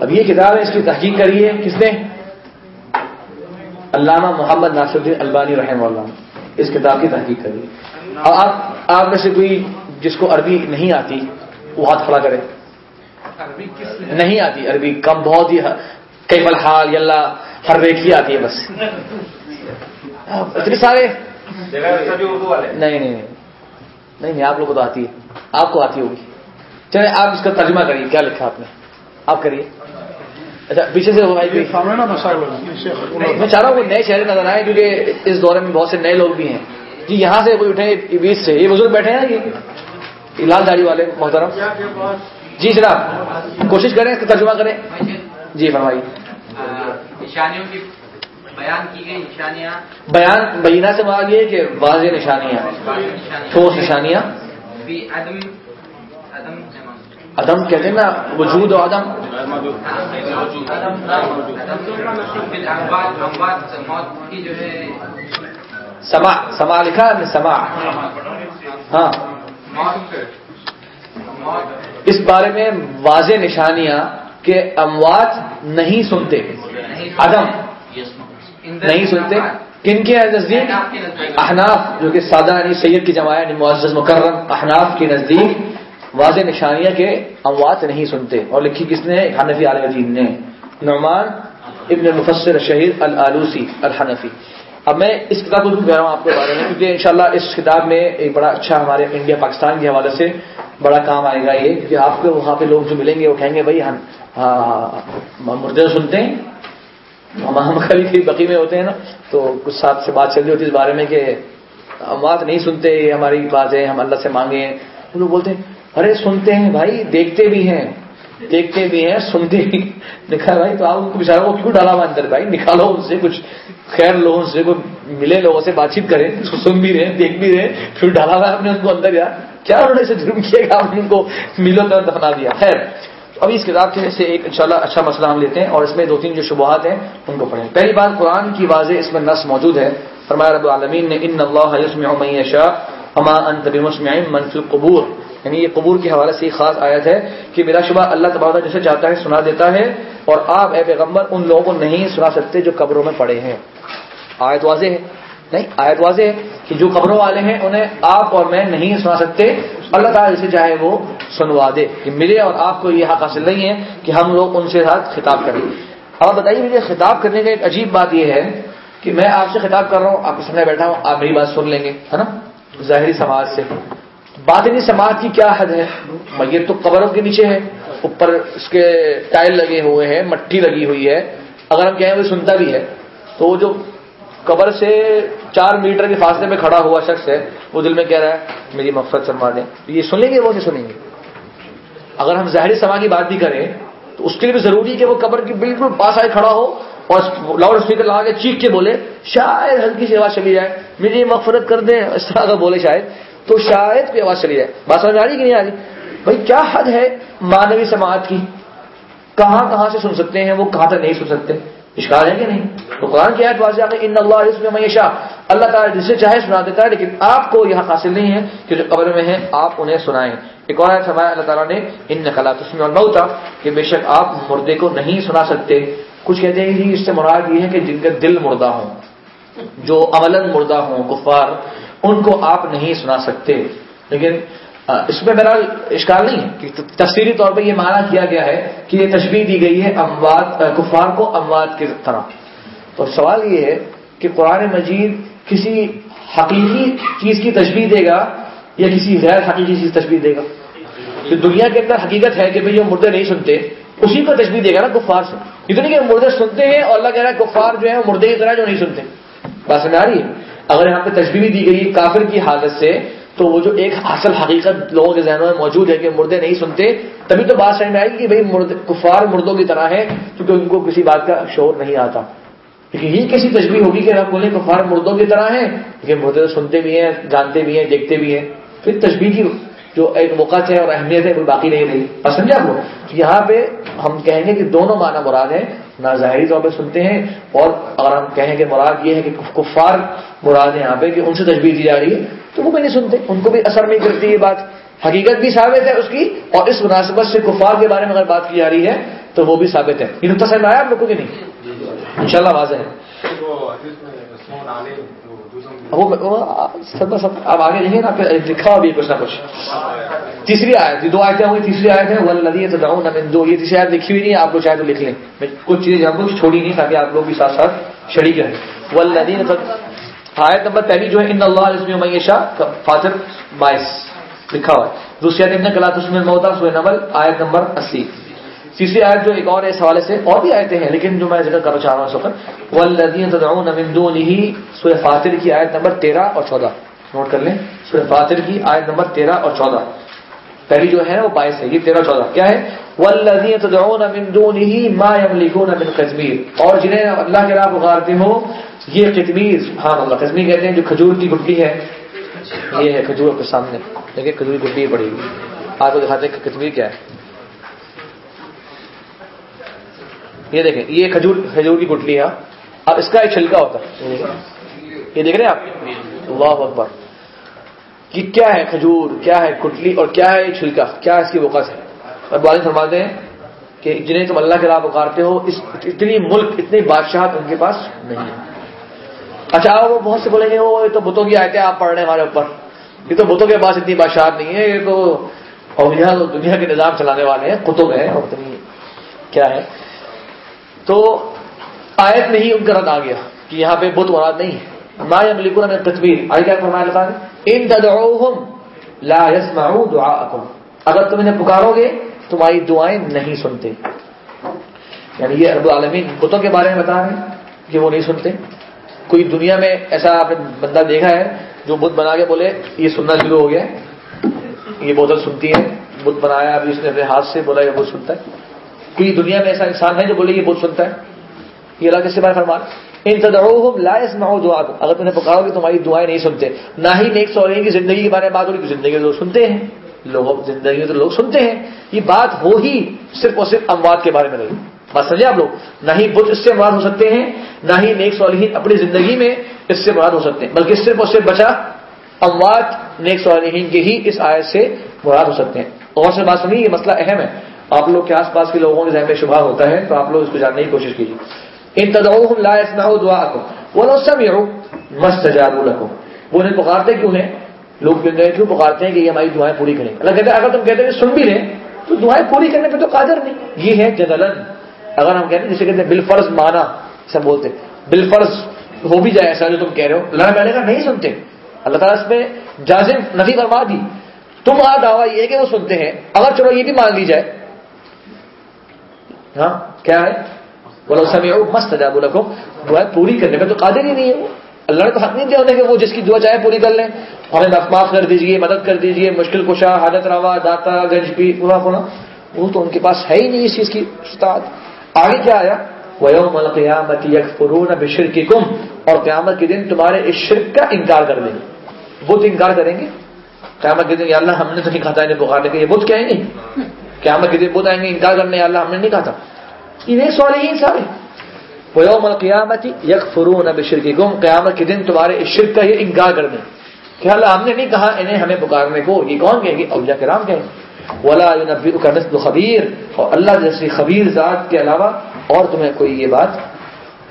اب یہ کتاب ہے، اس کی تحقیق کری ہے کس نے؟ علامہ محمد ناصر الدین البانی رحمہ اللہ۔ اس کتاب کی تحقیق کری آپ آپ میں سے کوئی جس کو عربی نہیں آتی وہ ہاتھ کھڑا کرے۔ نہیں آتی عربی کم بہت ہی کئی فل حال یلہ ہر ریک ہی آتی ہے بس۔ اتنے سارے؟ نہیں نہیں نہیں۔ نہیں آپ لوگوں کو تو آتی ہے۔ آپ کو آتی ہوگی۔ چلے آپ اس کا ترجمہ کریے کیا لکھا آپ نے؟ آپ کریے۔ اچھا پیچھے سے میں چاہ رہا ہوں کوئی نئے چہرے نظر آئے کیونکہ اس دورے میں بہت سے نئے لوگ بھی ہیں۔ جی یہاں سے کوئی اٹھے بیچ سے یہ بزرگ بیٹھے ہیں یہ لال داڑھی والے محترم جی جناب کوشش کریں اس کا ترجمہ کریں جی فرمائیے نشانیوں کی بیان کی گئی نشانیاں بیان بینا سے مراد یہ کہ واضح نشانیاں ٹھوس نشانیاں عدم عدم عدم کہتے ہیں نا وجود و عدم موت کی جو ہے سما سما لکھا ہے سما ہاں۔ اس بارے میں واضح نشانیاں کہ اموات نہیں سنتے۔ عدم۔ نہیں سنتے۔ کن کے نزدیک احناف، جو کہ سادہ یعنی سید کی جماعت یعنی معزز، مکرم، احناف کے نزدیک۔ واضح نشانیاں کے اموات نہیں سنتے۔ اور لکھی کس نے؟ حنفی عالم نے۔ نعمان ابن المفسر شہید العلوسی الحنفی۔ اب میں اس کتاب کو کہہ رہا ہوں آپ کے بارے میں، کیونکہ انشاءاللہ اس کتاب میں ایک بڑا اچھا ہمارے انڈیا پاکستان کے حوالے سے بڑا کام آئے گا یہ، کیونکہ آپ کو وہاں پہ لوگ جو ملیں گے وہ کہیں گے، بھائی ہم ہاں، ہاں، ہاں، مردے سنتے ہیں۔ ہم کبھی کبھی بقی میں ہوتے ہیں نا۔ تو کچھ ساتھ سے بات چل رہی ہوتی ہے اس بارے میں کہ اموات نہیں سنتے، یہ ہماری بات ہے ہم اللہ سے مانگے ہیں۔ وہ لوگ بولتے ہیں، ارے، سنتے ہیں بھائی، دیکھتے بھی ہیں، دیکھتے بھی ہیں، سنتے بھی نکال بھائی، تو آپ ان کو بچاروں کو کیوں ڈالا ہوا اندر؟ بھائی، نکالو ان سے کچھ۔ خیر لوگوں سے کوئی ملے، لوگوں سے بات چیت کریں سن بھی رہے، دیکھ بھی رہے، پھر ڈالا ہوا آپ نے ان کو اندر، یار، کیا انہوں نے اسے جرم کیا کہ آپ نے ان کو ملوں میں دفنا دیا؟ خیر، ابھی اس کتاب کے سے ایک انشاءاللہ اچھا مسئلہ ہم لیتے ہیں اور اس میں دو تین جو شبہات ہیں، ان کو پڑھیں۔ پہلی بات، قرآن کی واضح اس میں نس موجود ہے۔ فرمایا رب العالمین نے، ان اللہ یسمع من یشاء اما انت بمسمع من فی القبور. یعنی یہ قبور کے حوالے سے ایک خاص آیت ہے کہ میرا شبہ اللہ تبارک جسے چاہتا ہے سنا دیتا ہے اور آپ اے پیغمبر ان لوگوں کو نہیں سنا سکتے جو قبروں میں پڑے ہیں۔ آیت واضح ہے؟ نہیں، آیت واضح ہے کہ جو خبروں والے ہیں انہیں آپ اور میں نہیں سنا سکتے۔ اللہ تعالیٰ جسے چاہے وہ سنوا دے۔ کہ میرے اور آپ کو یہ حق حاصل نہیں ہے کہ ہم لوگ ان سے ساتھ خطاب کریں۔ اب بتائیے مجھے خطاب کرنے کا ایک عجیب بات یہ ہے کہ میں آپ سے خطاب کر رہا ہوں، آپ کے سامنے بیٹھا ہوں، آپ میری بات سن لیں گے، ہے نا؟ ظاہری سماج سے۔ باطنی سماج کی کیا حد ہے؟ میت تو قبروں کے نیچے ہے، اوپر اس کے ٹائل لگے ہوئے ہیں، مٹی لگی ہوئی ہے۔ اگر ہم کہیں وہ سنتا بھی ہے، تو وہ جو قبر سے چار میٹر کے فاصلے میں کھڑا ہوا شخص ہے، وہ دل میں کہہ رہا ہے، میری مفرت سنوا دیں۔ تو یہ سنیں گے وہ، نہیں سنیں گے؟ اگر ہم ظاہری سما کی بات بھی کریں، تو اس کے لیے بھی ضروری ہے کہ وہ قبر کی بالکل پاس آئے کھڑا ہو اور لاؤڈ اسپیکر لگا کے چیخ کے بولے، شاید ہلکی سی آواز چلی جائے، میری مفرت کر دیں، اس طرح کا بولے شاید۔ تو شاید کوئی آواز چلی جائے۔ بات سمجھ آ رہی کہ نہیں آ رہی؟ بھائی، کیا حد ہے مانوی سماج کی؟ کہاں کہاں سے سن سکتے ہیں وہ، کہاں تک نہیں سن سکتے؟ اشکال ہے کہ نہیں؟ تو قرآن کی آیت واضح ان اللہ اس میں معیشہ اللہ تعالیٰ جسے چاہے سنا دیتا ہے، لیکن آپ کو یہاں حاصل نہیں ہے کہ جو قبر میں ہیں آپ انہیں سنائیں۔ ایک اور فرمایا، اللہ تعالیٰ نے ان نقلا تسم اور نوتا کہ بے شک آپ مردے کو نہیں سنا سکتے۔ کچھ کہتے ہیں جی اس سے مراد یہ ہے کہ جن کا دل مردہ ہوں، جو عمل مردہ ہوں، کفار۔ ان کو آپ نہیں سنا سکتے۔ لیکن اس میں میرا اشکال نہیں ہے۔ کہ تفصیلی طور پہ یہ مانا کیا گیا ہے کہ یہ تشبیح دی گئی ہے اموات کفار کو اموات کی طرح۔ اور سوال یہ ہے کہ قرآن مجید کسی حقیقی چیز کی تشبیح دے گا یا کسی غیر حقیقی چیز تشبیح دے گا؟ کہ دنیا کے اندر حقیقت ہے کہ بھائی مردے نہیں سنتے اسی کو تشبیح دے گا نا کفار سے۔ اتنی کہ مردے سنتے ہیں اور اللہ کہہ رہا ہے کفار جو ہے مردے کی طرح جو نہیں سنتے۔ بات سمجھ آ رہی ہے؟ اگر یہاں پہ تشبیح دی گئی کافر کی حالت سے، تو وہ جو ایک اصل حقیقت لوگوں کے ذہنوں میں موجود ہے کہ مردے نہیں سنتے، تبھی تو بات سمجھ میں آئے گی کہ بھائی مرد، کفار مردوں کی طرح ہے کیونکہ ان کو کسی بات کا شور نہیں آتا۔ لیکن یہ کیسی تجبی ہوگی کہ آپ بولیں کفار مردوں کی طرح ہے لیکن مردے تو سنتے بھی ہیں، جانتے بھی ہیں، دیکھتے بھی ہیں۔ پھر تجبی کی جو ایک وقت ہے اور اہمیت ہے کوئی باقی نہیں رہی۔ اور سمجھا آپ کو یہاں پہ ہم کہیں گے کہ دونوں معنی مراد ہیں۔ نہ ظاہری طور پہ سنتے ہیں اور اگر ہم کہیں کہ مراد یہ ہے کہ کفار مراد یہاں پہ کہ ان سے تجویز دی جا رہی ہے، تو وہ بھی نہیں سنتے، ان کو بھی اثر نہیں کرتی یہ بات۔ حقیقت بھی ثابت ہے اس کی اور اس مناسبت سے کفار کے بارے میں اگر بات کی جا رہی ہے تو وہ بھی ثابت ہے۔ یہ نقطہ سمجھ آیا آپ لوگوں کی نہیں ان شاء اللہ واضح ہے اب آگے دیکھیں نا لکھا ہوا بھی کچھ نہ کچھ۔ تیسری آیت دو آیتیں ہوئی تیسری آیت ہے ون لدی تو ولدی دو یہ تیسری آیت لکھی ہوئی نہیں آپ کو چاہے تو لکھ لیں۔ کچھ چیزیں ہم کو چھوڑی نہیں، تاکہ آپ لوگ بھی ساتھ ساتھ شریک رہیں۔ ولدی آیت نمبر پہلی جو ہے ان اللہ علیہ میشا فاطر بائیس لکھا ہوا ہے دوسری آیت ابن کلا تسم موتا سوئے نمبر آیت نمبر اسی۔ تیسری آیت جو ایک اور اس حوالے سے اور بھی آیتیں ہیں، لیکن جو میں ذکر کرنا چاہ رہا ہوں اس وقت والذین تدعون من سورہ فاطر کی آیت نمبر 13 اور 14 نوٹ کر لیں، سورہ فاطر کی آیت نمبر 13 اور 14 پہلی جو ہے وہ 22 ہے، یہ 13 14 کیا ہے؟ والذین تدعون من ما یملکون من قزمیر اور جنہیں اللہ کے راہ پکارتے ہو، یہ قطمیر سبحان اللہ قزمیر کہتے ہیں جو کھجور کی گٹی ہے۔ یہ ہے کھجور کے سامنے۔ دیکھیں، کھجور کی گٹی پڑی ہوئی آپ کو دکھاتے ہیں کہ کتمیر کیا ہے۔ یہ دیکھیں، یہ کھجور کھجور کی گٹلی ہے اب اس کا ایک چھلکا ہوتا ہے۔ یہ دیکھ رہے ہیں آپ؟ اللہ اکبر۔ کہ کیا ہے کھجور؟ کیا ہے کٹلی اور کیا ہے یہ چھلکا؟ کیا اس کی وقت ہے؟ اور بالغ فرماتے ہیں کہ جنہیں تم اللہ کے راہ پکارتے ہو، اس اتنی ملک، اتنی بادشاہت ان کے پاس نہیں ہے۔ اچھا وہ بہت سے بولیں گے، وہ یہ تو بتوں کی آیتیں آپ پڑھ رہے ہیں ہمارے اوپر۔ یہ تو بتوں کے پاس اتنی بادشاہت نہیں ہے، یہ تو اولیاء دنیا کے نظام چلانے والے ہیں کتب ہیں، اور اتنی کیا ہے؟ تو آیت میں ہی ان کا رد آ گیا کہ یہاں پہ بت مراد نہیں ہے۔ ما یملکون من تدبیر آئی کیا فرمایا اللہ تعالی ان تدعوهم لا يسمعوا دعاءکم اگر تم انہیں پکارو گے، تمہاری دعائیں نہیں سنتے۔ یعنی یہ رب العالمین بتوں کے بارے میں بتا رہے ہیں کہ وہ نہیں سنتے۔ کوئی دنیا میں ایسا آپ نے بندہ دیکھا ہے جو بت بنا کے بولے، یہ سننا شروع ہو گیا یہ بوتل سنتی ہے، بت بنایا، ابھی اس نے اپنے ہاتھ سے بولا، یہ بت سنتا ہے۔ کوئی دنیا میں ایسا انسان ہے جو بولے یہ بت سنتا ہے؟ یہ اللہ کس بارے فرمان ان تدعوہم لا يسمعوا دعاءکم اگر تم نے پکارو کہ تمہاری دعائیں نہیں سنتے، نہ ہی نیک سولین کی زندگی کے بارے میں بات ہو رہی زندگی لوگ سنتے ہیں۔ لوگ زندگی میں تو لوگ سنتے ہیں۔ یہ بات ہو ہی صرف اور صرف اموات کے بارے میں نہیں۔ بات سمجھے آپ لوگ؟ نہ ہی بت اس سے مراد ہو سکتے ہیں، نہ ہی نیک صالحین اپنی زندگی میں اس سے مراد ہو سکتے ہیں، بلکہ صرف اور صرف بچا اموات، نیک صالحین کے ہی اس آیت سے مراد ہو سکتے ہیں۔ اور سے بات سنیے، یہ مسئلہ اہم ہے۔ آپ لوگ کے آس پاس کے لوگوں کے ذہن میں شبہ ہوتا ہے، تو آپ لوگ اس کو جاننے کی کوشش کیجیے ان تدعوہم لا يسمعوا دعاءکم ولو سمعوا ما استجابوا لكم۔ وہ انہیں پکارتے کیوں ہیں؟ لوگ کیوں پکارتے ہیں کہ یہ ہماری دعائیں پوری کریں؟ اللہ کہتے ہیں، اگر تم کہتے ہیں سن بھی لیں، تو دعائیں پوری کرنے پہ تو قادر نہیں۔ یہ ہے جدلن اگر ہم کہتے ہیں، جسے کہتے ہیں بالفرض مانا ایسا بولتے بالفرض ہو بھی جائے ایسا جو تم کہہ رہے ہو۔ اللہ کہنے کا نہیں سنتے۔ اللہ تعالیٰ اس میں جازم نفی فرما دی۔ تمہارا دعویٰ یہ کہ وہ سنتے ہیں۔ اگر چلو یہ بھی مان لی جائے ہاں؟ کیا ہے؟ بولو سمے مست جا بولو دعائیں پوری کرنے پہ تو قادر ہی نہیں ہے وہ۔ اللہ نے تو حق نہیں دیا انہیں کہ وہ جس کی دعا چاہے پوری کر لیں۔ ہمیں معاف کر دیجیے، مدد کر دیجیے، مشکل کشا حالت روا، داتا، گنج پی پورا ہونا وہ تو ان کے پاس ہے ہی نہیں اس چیز کی۔ استاد، آگے کیا آیا؟ ویوم القیامت یکفرون بشرککم اور قیامت کے دن تمہارے اس شرک کا انکار کر دیں گے۔ وہ تو انکار کریں گے۔ قیامت کے دن یا اللہ ہم نے تو نہیں کھا تھا انہیں بخار لے کے یہ بدھ کہیں گے۔ قیامت کے دن بدھ آئیں گے انکار کرنے اللہ ہم نے نہیں کہا تھا۔ انہیں سوال ہی سارے ویوم القیامت یک فرون یکفرون گم قیامت کے دن تمہارے اس شرک کا یہ انکار کر دیں۔ کہ اللہ ہم نے نہیں کہا، انہیں ہمیں پکارنے کو، یہ کون کہیں گے؟ اولیاء کرام کہیں گے۔ ولا ينبئك مثل خبیر۔ اور اللہ جیسی خبیر ذات کے علاوہ اور تمہیں کوئی یہ بات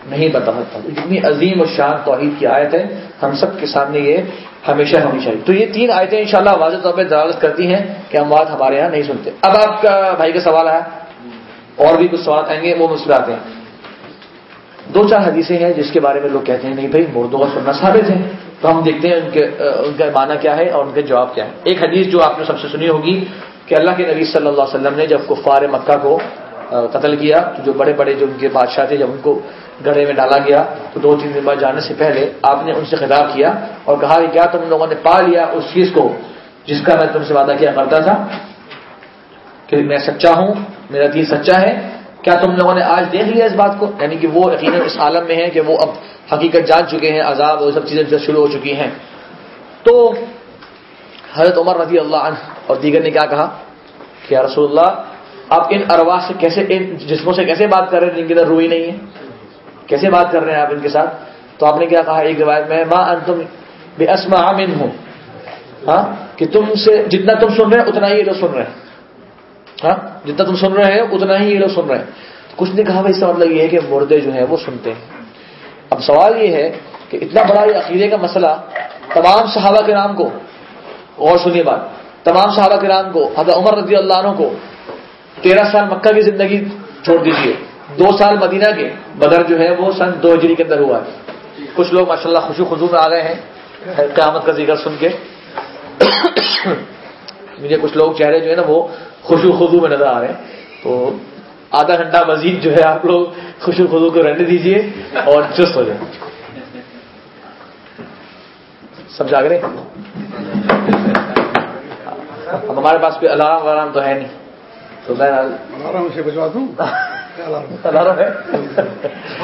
نہیں بتا سکتا جتنی عظیم اور شان توحید کی آیت ہے، ہم سب کے سامنے یہ ہمیشہ ہونی چاہیے۔ تو یہ تین آیتیں انشاءاللہ واضح طور پہ دلالت کرتی ہیں کہ ہم بات ہمارے یہاں نہیں سنتے۔ اب آپ کا بھائی کا سوال ہے۔ اور بھی کچھ سوال آئیں گے، وہ مسکراتے ہیں۔ دو چار حدیثیں ہیں جس کے بارے میں لوگ کہتے ہیں، نہیں بھائی، مردوں کا سننا ثابت ہے۔ تو ہم دیکھتے ہیں ان کے، ان کا معنی کیا ہے اور ان کے جواب کیا ہے ایک حدیث جو آپ نے سب سے سنی ہوگی کہ اللہ کے نبی صلی اللہ علیہ وسلم نے جب کفار مکہ کو قتل کیا تو جو بڑے بڑے جو ان کے بادشاہ تھے، جب ان کو گڑھے میں ڈالا گیا تو دو تین دن بعد جانے سے پہلے آپ نے ان سے خطاب کیا اور کہا کہ کیا تم لوگوں نے پا لیا اس چیز کو جس کا میں تم سے وعدہ کیا کرتا تھا کہ میں سچا ہوں، میرا دین سچا ہے۔ کیا تم لوگوں نے آج دیکھ لیا اس بات کو؟ یعنی کہ وہ یقیناً اس عالم میں ہے کہ وہ اب حقیقت جان چکے ہیں، عذاب اور سب چیزیں شروع ہو چکی ہیں۔ تو حضرت عمر رضی اللہ عنہ اور دیگر نے کیا کہا؟ کہ یا رسول اللہ، آپ ان ارواح سے کیسے، ان جسموں سے کیسے بات کر رہے ہیں جن کی طرح روئی نہیں ہے؟ کیسے بات کر رہے ہیں آپ ان کے ساتھ؟ تو آپ نے کیا کہا ایک روایت میں ماں تم بے اسما ہوں ہاں؟ کہ تم سے جتنا تم سن رہے ہیں، اتنا ہی یہ لوگ سن رہے ہیں۔ ہاں؟ جتنا تم سن رہے ہیں، اتنا ہی یہ لوگ سن رہے ہیں۔ کچھ نے کہا اس کا مطلب یہ ہے کہ مردے جو ہیں، وہ سنتے ہیں۔ اب سوال یہ ہے کہ اتنا بڑا یہ عقیدے کا مسئلہ تمام صحابہ کے نام کو، اور سنیے بات، تمام صحابہ کے نام کو، حضرت عمر رضی اللہ عنہ کو تیرہ سال مکہ کی زندگی چھوڑ دیجیے دو سال مدینہ کے بدر جو ہے وہ سن دو ہجری کے اندر ہوا ہے۔ کچھ لوگ ماشاء اللہ خوشی خزو میں آ گئے ہیں قیامت کا ذکر سن کے۔ مجھے کچھ لوگ چہرے جو ہے نا وہ خوشو خزو میں نظر آ رہے ہیں۔ تو آدھا گھنٹہ مزید جو ہے آپ لوگ خوشو خزو کو رہنے دیجیے اور چست ہو جائیں۔ سب جاگ رہے ہمارے پاس کوئی الارم ولارم تو ہے نہیں۔ تو الارم سے بجوا دوں؟ الارم ہے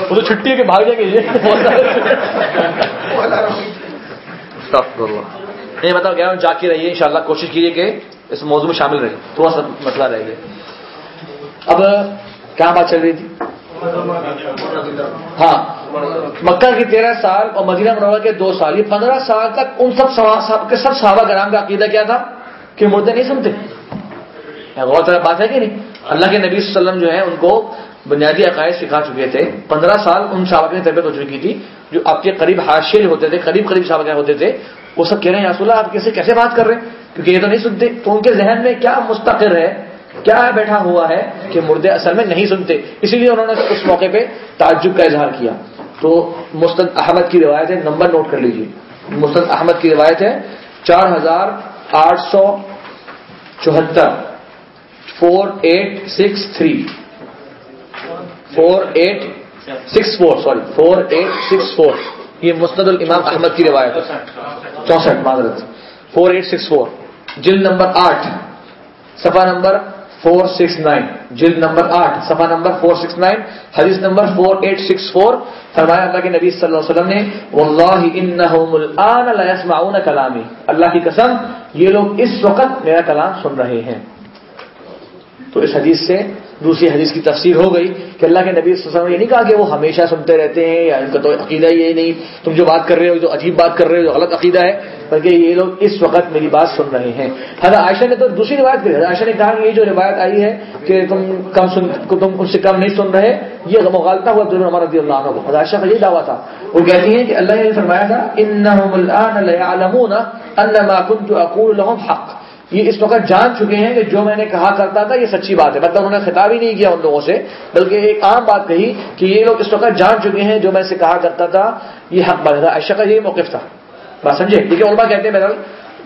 وہ تو چھٹی ہے کہ بھاگ جائیں گے نہیں بتاؤ گیا جا کے رہیے انشاءاللہ کوشش کیجیے کہ اس موضوع میں شامل رہے تھوڑا سا مسئلہ رہ گیا۔ اب کیا بات چل رہی تھی؟ ہاں مکہ کی تیرہ سال اور مدینہ منورہ کے دو سال یہ پندرہ سال تک ان سب سب کے سب صحابہ کرام کا عقیدہ کیا تھا؟ کہ مردے نہیں سنتے؟ غور طرح بات ہے کہ نہیں؟ اللہ کے نبی صلی اللہ علیہ وسلم جو ہے ان کو بنیادی عقائد سکھا چکے تھے۔ پندرہ سال ان صحابہ کی طبیعت ہو چکی تھی، جو آپ کے قریب حاشیل ہوتے تھے، قریب قریب صحابہ ہوتے تھے، وہ سب کہہ رہے ہیں یاسول آپ کیسے کیسے بات کر رہے ہیں؟ کیونکہ یہ تو نہیں سنتے۔ تو ان کے ذہن میں کیا مستقر ہے، کیا بیٹھا ہوا ہے کہ مردے اصل میں نہیں سنتے۔ اسی لیے انہوں نے اس موقع پہ تعجب کا اظہار کیا۔ تو مستد احمد کی روایت ہے، نمبر نوٹ کر لیجیے مستد احمد کی روایت ہے، چار ہزار آٹھ سو چوہتر۔ Four eight six three four eight six four sorry four eight six four یہ مسند الامام احمد کی روایت ہے. چونسٹھ معذرت. فور ایٹ سکس فور جلد نمبر آٹھ. صفحہ نمبر فور سکس نائن جلد نمبر آٹھ. صفحہ نمبر فور سکس نائن حدیث نمبر فور ایٹ سکس فور فرمایا اللہ کے نبی صلی اللہ علیہ وسلم نے، واللہ انہم الان لا يسمعون کلامی. اللہ کی قسم، یہ لوگ اس وقت میرا کلام سن رہے ہیں۔ تو اس حدیث سے دوسری حدیث کی تفسیر ہو گئی کہ اللہ کے نبی صلی اللہ علیہ وسلم نے یہ نہیں کہا کہ وہ ہمیشہ سنتے رہتے ہیں یا ان کا تو عقیدہ یہ نہیں۔ تم جو بات کر رہے ہو، جو عجیب بات کر رہے ہو، جو غلط عقیدہ ہے، بلکہ یہ لوگ اس وقت میری بات سن رہے ہیں۔ حضرت عائشہ نے تو دوسری روایت کی حضرت عائشہ نے کہا کہ یہ جو روایت آئی ہے کہ تم کم سن، تم ان سے کم نہیں سن رہے، یہ مغالتا ہوا دونوں ہمارا رضی اللہ عنہ حضرت عائشہ کا یہ دعویٰ تھا۔ وہ کہتی ہیں کہ اللہ نے فرمایا تھا، انہم الان كنت اقول لهم حق یہ اس وقت جان چکے ہیں کہ جو میں نے کہا کرتا تھا یہ سچی بات ہے۔ مطلب انہوں نے خطاب ہی نہیں کیا ان لوگوں سے، بلکہ ایک عام بات کہی کہ یہ لوگ اس وقت جان چکے ہیں جو میں سے کہا کرتا تھا، یہ حق بات تھا عائشہ کا یہی موقف تھا۔ بات سمجھے؟ ٹھیک ہے علماء کہتے ہیں بہرحال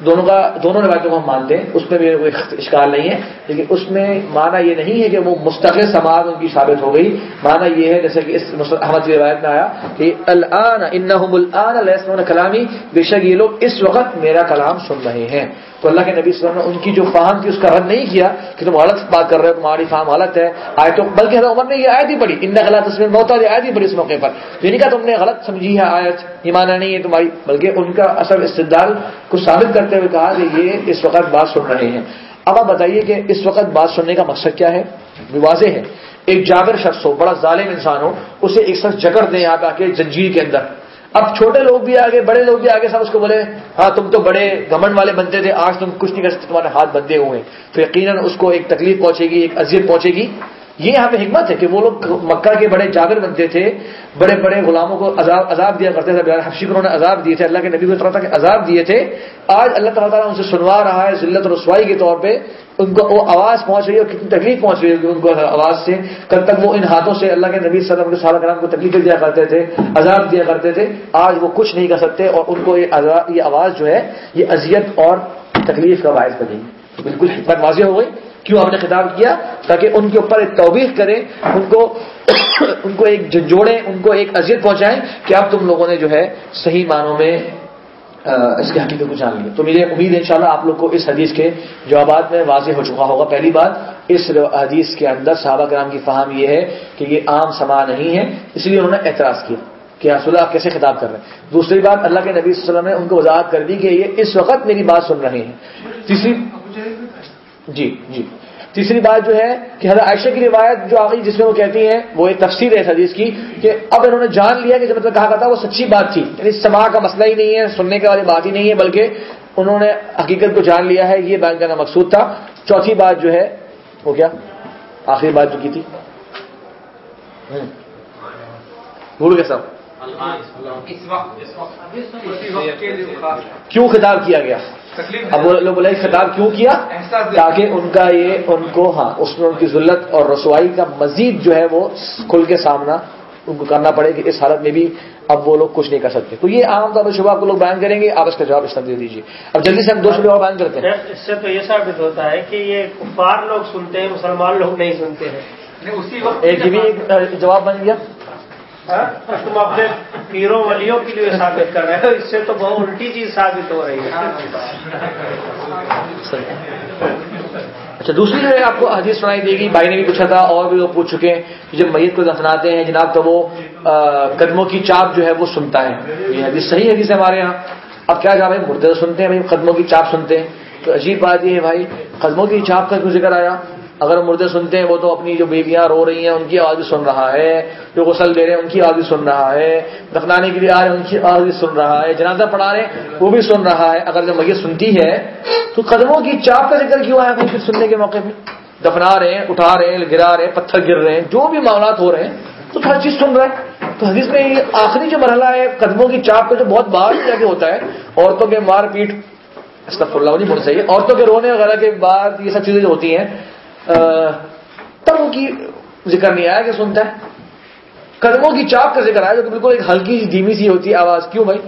دونوں کا دونوں روایتوں کو ہم مانتے ہیں، اس میں بھی کوئی اشکال نہیں ہے، لیکن اس میں مانا یہ نہیں ہے کہ وہ مستقل سماج ان کی ثابت ہو گئی۔ مانا یہ ہے، جیسے کہ اس احمد کی روایت میں آیا کہ الان انہم الان کلامی، بے شک یہ لوگ اس وقت میرا کلام سن رہے ہیں۔ تو اللہ کے نبی صلی اللہ علیہ وسلم نے ان کی جو فہم تھی، اس کا رد نہیں کیا کہ تم غلط بات کر رہے ہو، تمہاری فہم غلط ہے آئے تو بلکہ حضرت عمر نے یہ آیت ہی پڑھی ان غلط تصویر موتا یہ آیت ہی پڑھی اس موقع پر۔ یہ نہیں کہا تم نے غلط سمجھی ہے آیت، یہ مانا نہیں ہے تمہاری، بلکہ ان کا اصل استدال کو ثابت کرتے ہوئے کہا کہ یہ اس وقت بات سن رہے ہیں۔ اب آپ بتائیے کہ اس وقت بات سننے کا مقصد کیا ہے؟ واضح ہے۔ ایک جابر شخص ہو، بڑا ظالم انسان ہو، اسے ایک شخص جکڑ دیں یہاں پہ آ کے جنجیر کے اندر۔ اب چھوٹے لوگ بھی آگے، بڑے لوگ بھی آگے سب اس کو بولے ہاں تم تو بڑے گمن والے بنتے تھے، آج تم کچھ نہیں کر سکتے، تمہارے ہاتھ بندے ہوئے تو یقیناً اس کو ایک تکلیف پہنچے گی، ایک اذیت پہنچے گی۔ یہ یہاں پہ حکمت ہے کہ وہ لوگ مکہ کے بڑے جابر بنتے تھے، بڑے بڑے غلاموں کو عذاب عذاب دیا کرتے تھے حفشی کو انہوں نے عذاب دیے تھے، اللہ کے نبی کو طرح کے عذاب دیے تھے۔ آج اللہ تعالیٰ تعالیٰ ان سے سنوا رہا ہے، ذلت رسوائی کے طور پہ۔ ان کو وہ آواز پہنچ رہی ہے اور کتنی تکلیف پہنچ رہی ہے ان کو آواز سے۔ کل تک وہ ان ہاتھوں سے اللہ کے نبی صلی اللہ علیہ وسلم کرام کو تکلیفیں دیا کرتے تھے، عذاب دیا کرتے تھے۔ آج وہ کچھ نہیں کر سکتے اور ان کو یہ آواز جو ہے، یہ اذیت اور تکلیف کا باعث بنے گی بالکل حکمت واضح ہو گئی۔ کیوں آپ نے خطاب کیا؟ تاکہ ان کے اوپر ایک توبیخ کریں، ان کو ان کو ایک جوڑیں ان کو ایک اذیت پہنچائیں کہ اب تم لوگوں نے جو ہے صحیح معنوں میں اس کی حقیقت کو جان لیا۔ تو مجھے امید ہے انشاءاللہ آپ لوگ کو اس حدیث کے جوابات میں واضح ہو چکا ہوگا۔ پہلی بات، اس حدیث کے اندر صحابہ کرام کی فہم یہ ہے کہ یہ عام سما نہیں ہے، اس لیے انہوں نے اعتراض کیا کہ رسول آپ کیسے خطاب کر رہے ہیں۔ دوسری بات، اللہ کے نبی صلی اللہ علیہ وسلم نے ان کو وضاحت کر دی کہ یہ اس وقت میری بات سن رہے ہیں۔ تیسری جی جی۔ تیسری بات جو ہے کہ حضرت عائشہ کی روایت جو آگئی جس میں وہ کہتی ہیں وہ ایک تفسیر ہے حدیث کی کہ اب انہوں نے جان لیا کہ جب مطلب کہا تھا وہ سچی بات تھی یعنی سما کا مسئلہ ہی نہیں ہے سننے کے والی بات ہی نہیں ہے بلکہ انہوں نے حقیقت کو جان لیا ہے یہ بیان کرنا مقصود تھا۔ چوتھی بات جو ہے وہ کیا؟ آخری بات جو کی تھی۔ بھول گئے سب کیوں خطاب کیا گیا؟ اب وہ لوگ بولے خطاب کیوں کیا؟ تاکہ ان کا یہ ان کو ہاں اس میں ان کی ذلت اور رسوائی کا مزید جو ہے وہ کھل کے سامنا ان کو کرنا پڑے کہ اس حالت میں بھی اب وہ لوگ کچھ نہیں کر سکتے۔ تو یہ عام طور پر شبہ آپ کو لوگ بیان کریں گے آپ اس کا جواب اس طرح دے دیجیے اب جلدی سے ہم دو شبہ بیان کرتے ہیں۔ اس سے تو یہ ثابت ہوتا ہے کہ یہ کفار لوگ سنتے ہیں مسلمان لوگ نہیں سنتے ہیں۔ اسی وقت ایک یہ بھی ایک جواب بن گیا۔ تم اپنے پیروں ولیوں کے لیے ثابت کر رہے ہو اس سے تو بہت الٹی چیز ثابت ہو رہی ہے۔ اچھا دوسری جو ہے آپ کو حدیث سنائی دے گی بھائی نے بھی پوچھا تھا اور بھی وہ پوچھ چکے ہیں کہ جب میت کو دفناتے ہیں جناب تو وہ قدموں کی چاپ جو ہے وہ سنتا ہے۔ یہ حدیث صحیح حدیث ہے ہمارے یہاں۔ اب کیا جا رہے مردے سنتے ہیں بھائی قدموں کی چاپ سنتے ہیں۔ تو عجیب بات یہ ہے بھائی قدموں کی چاپ کا کیوں ذکر آیا؟ اگر مردے سنتے ہیں، وہ تو اپنی جو بیویاں رو رہی ہیں، ان کی آواز بھی سن رہا ہے، جو غسل دے رہے ہیں، ان کی آواز بھی سن رہا ہے، دفنانے کے لیے آ رہے ہیں، ان کی آواز بھی سن رہا ہے، جنازہ پڑھا رہے ہیں، وہ بھی سن رہا ہے۔ اگر جب میت سنتی ہے، تو قدموں کی چاپ کا ذکر کیوں آیا پھر سننے کے موقع پہ؟ دفنا رہے ہیں، اٹھا رہے ہیں، گرا رہے ہیں، پتھر گر رہے ہیں، جو بھی معاملات ہو رہے ہیں، تو ہر چیز سن رہا ہے۔ تو حدیث میں یہ آخری جو مرحلہ ہے، قدموں کی چاپ کا جو بہت باہر جا کے ہوتا ہے، عورتوں کے مار پیٹ، استغفر اللہ نہیں بول صحیح عورتوں کے رونے وغیرہ کے بعد یہ سب چیزیں جو ہوتی ہیں تب کی ذکر نہیں آیا کہ سنتا ہے۔ قدموں کی چاپ کا ذکر آیا جو کہ بالکل ایک ہلکی سی دھیمی سی ہوتی ہے آواز، کیوں بھائی؟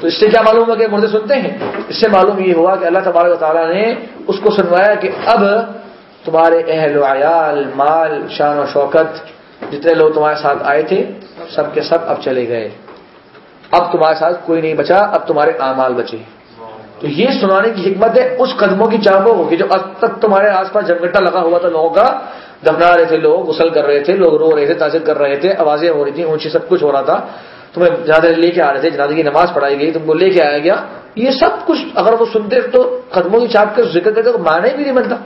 تو اس سے کیا معلوم ہوا کہ مردے سنتے ہیں؟ اس سے معلوم یہ ہوا کہ اللہ تبارک و تعالیٰ نے اس کو سنوایا کہ اب تمہارے اہل و عیال، مال، شان و شوکت، جتنے لوگ تمہارے ساتھ آئے تھے، سب کے سب اب چلے گئے۔ اب تمہارے ساتھ کوئی نہیں بچا، اب تمہارے اعمال بچے۔ تو یہ سنانے کی حکمت ہے، اس قدموں کی چاہوں کو کہ جو اب تک تمہارے آس پاس جمگٹا لگا ہوا تھا لوگوں کا دفنا رہے تھے لوگ، غسل کر رہے تھے، لوگ رو رہے تھے، تاثر کر رہے تھے، آوازیں ہو رہی تھیں، اونچی سب کچھ ہو رہا تھا۔ تمہیں زیادہ لے کے آ رہے تھے، جنازے کی نماز پڑھائی گئی، تم کو لے کے آیا گیا۔ یہ سب کچھ اگر وہ سنتے تو قدموں کی چاپ کا ذکر کرتے تو معنی بھی نہیں بنتا۔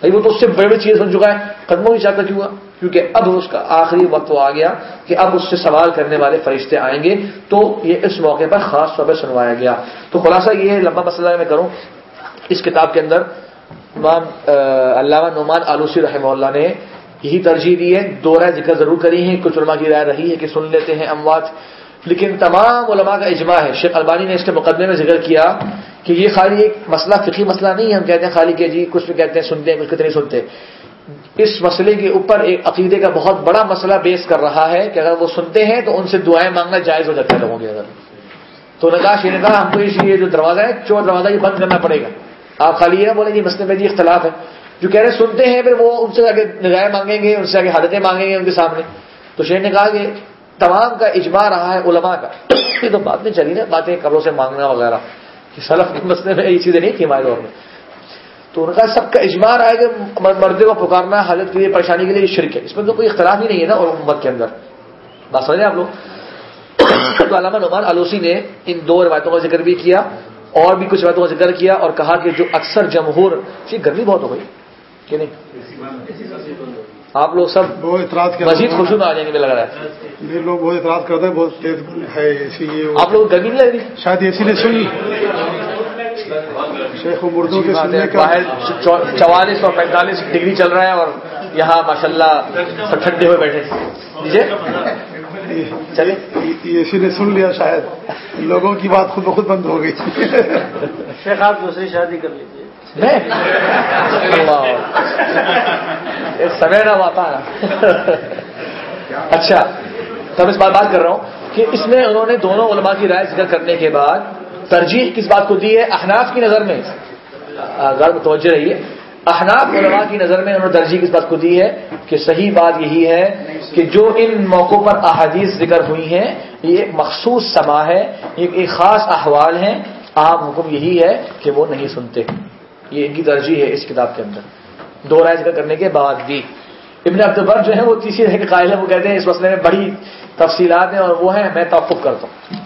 بھائی وہ تو اس سے بڑی بڑی چیز بن چکا ہے، قدموں کی چاپ کا کیوں ہوا؟ کیونکہ اب اس کا آخری وقت وہ آ گیا کہ اب اس سے سوال کرنے والے فرشتے آئیں گے، تو یہ اس موقع پر خاص طور پہ سنوایا گیا۔ تو خلاصہ یہ لمبا مسئلہ میں کروں۔ اس کتاب کے اندر علامہ نعمان آلوسی رحمہ اللہ نے یہی ترجیح دی ہے۔ دو رائے ذکر ضرور کری ہیں، کچھ علماء کی رائے رہی ہے کہ سن لیتے ہیں اموات۔ لیکن تمام علماء کا اجماع ہے۔ شیخ البانی نے اس کے مقدمے میں ذکر کیا کہ یہ خالی ایک مسئلہ فقی مسئلہ نہیں ہے۔ ہم کہتے ہیں خالی کہ جی کچھ بھی کہتے ہیں، سنتے ہیں، کچھ کتنے سنتے اس مسئلے کے اوپر ایک عقیدے کا بہت بڑا مسئلہ بیس کر رہا ہے کہ اگر وہ سنتے ہیں تو ان سے دعائیں مانگنا جائز ہو جاتا ہے لوگوں کے اگر تو نکاش یہ کہا ہم کو یہ جو دروازہ ہے، چور دروازہ یہ بند کرنا پڑے گا۔ آپ خالی یہ بولیں جی مسئلے میں جی اختلاف ہے۔ جو کہہ رہے سنتے ہیں، پھر وہ ان سے آگے نگاہیں مانگیں گے، ان سے آگے حادثیں مانگیں گے ان کے سامنے۔ تو شیر نے کہا کہ تمام کا اجماع رہا ہے علماء کا۔ یہ تو بات نہیں چلی نا، باتیں قبروں سے مانگنا وغیرہ۔ سلف کے مسئلے میں یہ چیزیں نہیں تھی ہمارے دور میں۔ تو ان کا سب کا اجماع رہا ہے کہ مردے کو پکارنا حالت کے لیے پریشانی کے لیے شرک ہے۔ اس میں تو کوئی اختلاف ہی نہیں ہے نا اور امت کے اندر۔ بات سمجھیں آپ لوگ؟ تو علامہ نعمان آلوسی نے ان دو روایتوں کا ذکر بھی کیا اور بھی کچھ روایتوں کا ذکر کیا اور کہا کہ جو اکثر جمہور جی گرمی بہت ہو گئی کہ نہیں؟ آپ لوگ سب مزید خوشی میں آ جائیں گے لگ رہا ہے۔ یہ لوگ بہت اعتراض کرتے ہیں بہت تیز ہے آپ لوگ گرمی نہیں لگ رہی؟ شاید اسی لیے سنی۔ شیخ مردوں کے سننے کا باہر چوالیس اور پینتالیس ڈگری چل رہا ہے اور یہاں ماشاء اللہ ٹھنڈے ہوئے بیٹھے جی چلے یہ اسی نے سن لیا شاید۔ لوگوں کی بات خود بخود بند ہو گئی۔ شیخ آپ دوسری شادی کر لیجیے سمے نہ آتا اچھا تب اس بات بات کر رہا ہوں کہ اس میں انہوں نے دونوں علماء کی رائے ذکر کرنے کے بعد ترجیح کس بات کو دی ہے؟ احناف کی نظر میں۔ غلط توجہ رہی ہے۔ احناف علماء کی نظر میں انہوں نے ترجیح کس بات کو دی ہے؟ کہ صحیح بات یہی ہے کہ جو ان موقعوں پر احادیث ذکر ہوئی ہیں، یہ ایک مخصوص سما ہے ایک خاص احوال ہیں۔ عام حکم یہی ہے کہ وہ نہیں سنتے۔ یہ ان کی ترجیح ہے اس کتاب کے اندر۔ دو رائے ذکر کرنے کے بعد بھی۔ ابن عبدالبر جو ہے وہ تیسری رہ کے قائل ہے وہ کہتے ہیں اس مسئلے میں بڑی تفصیلات ہیں اور وہ ہیں، میں توقف کرتا ہوں۔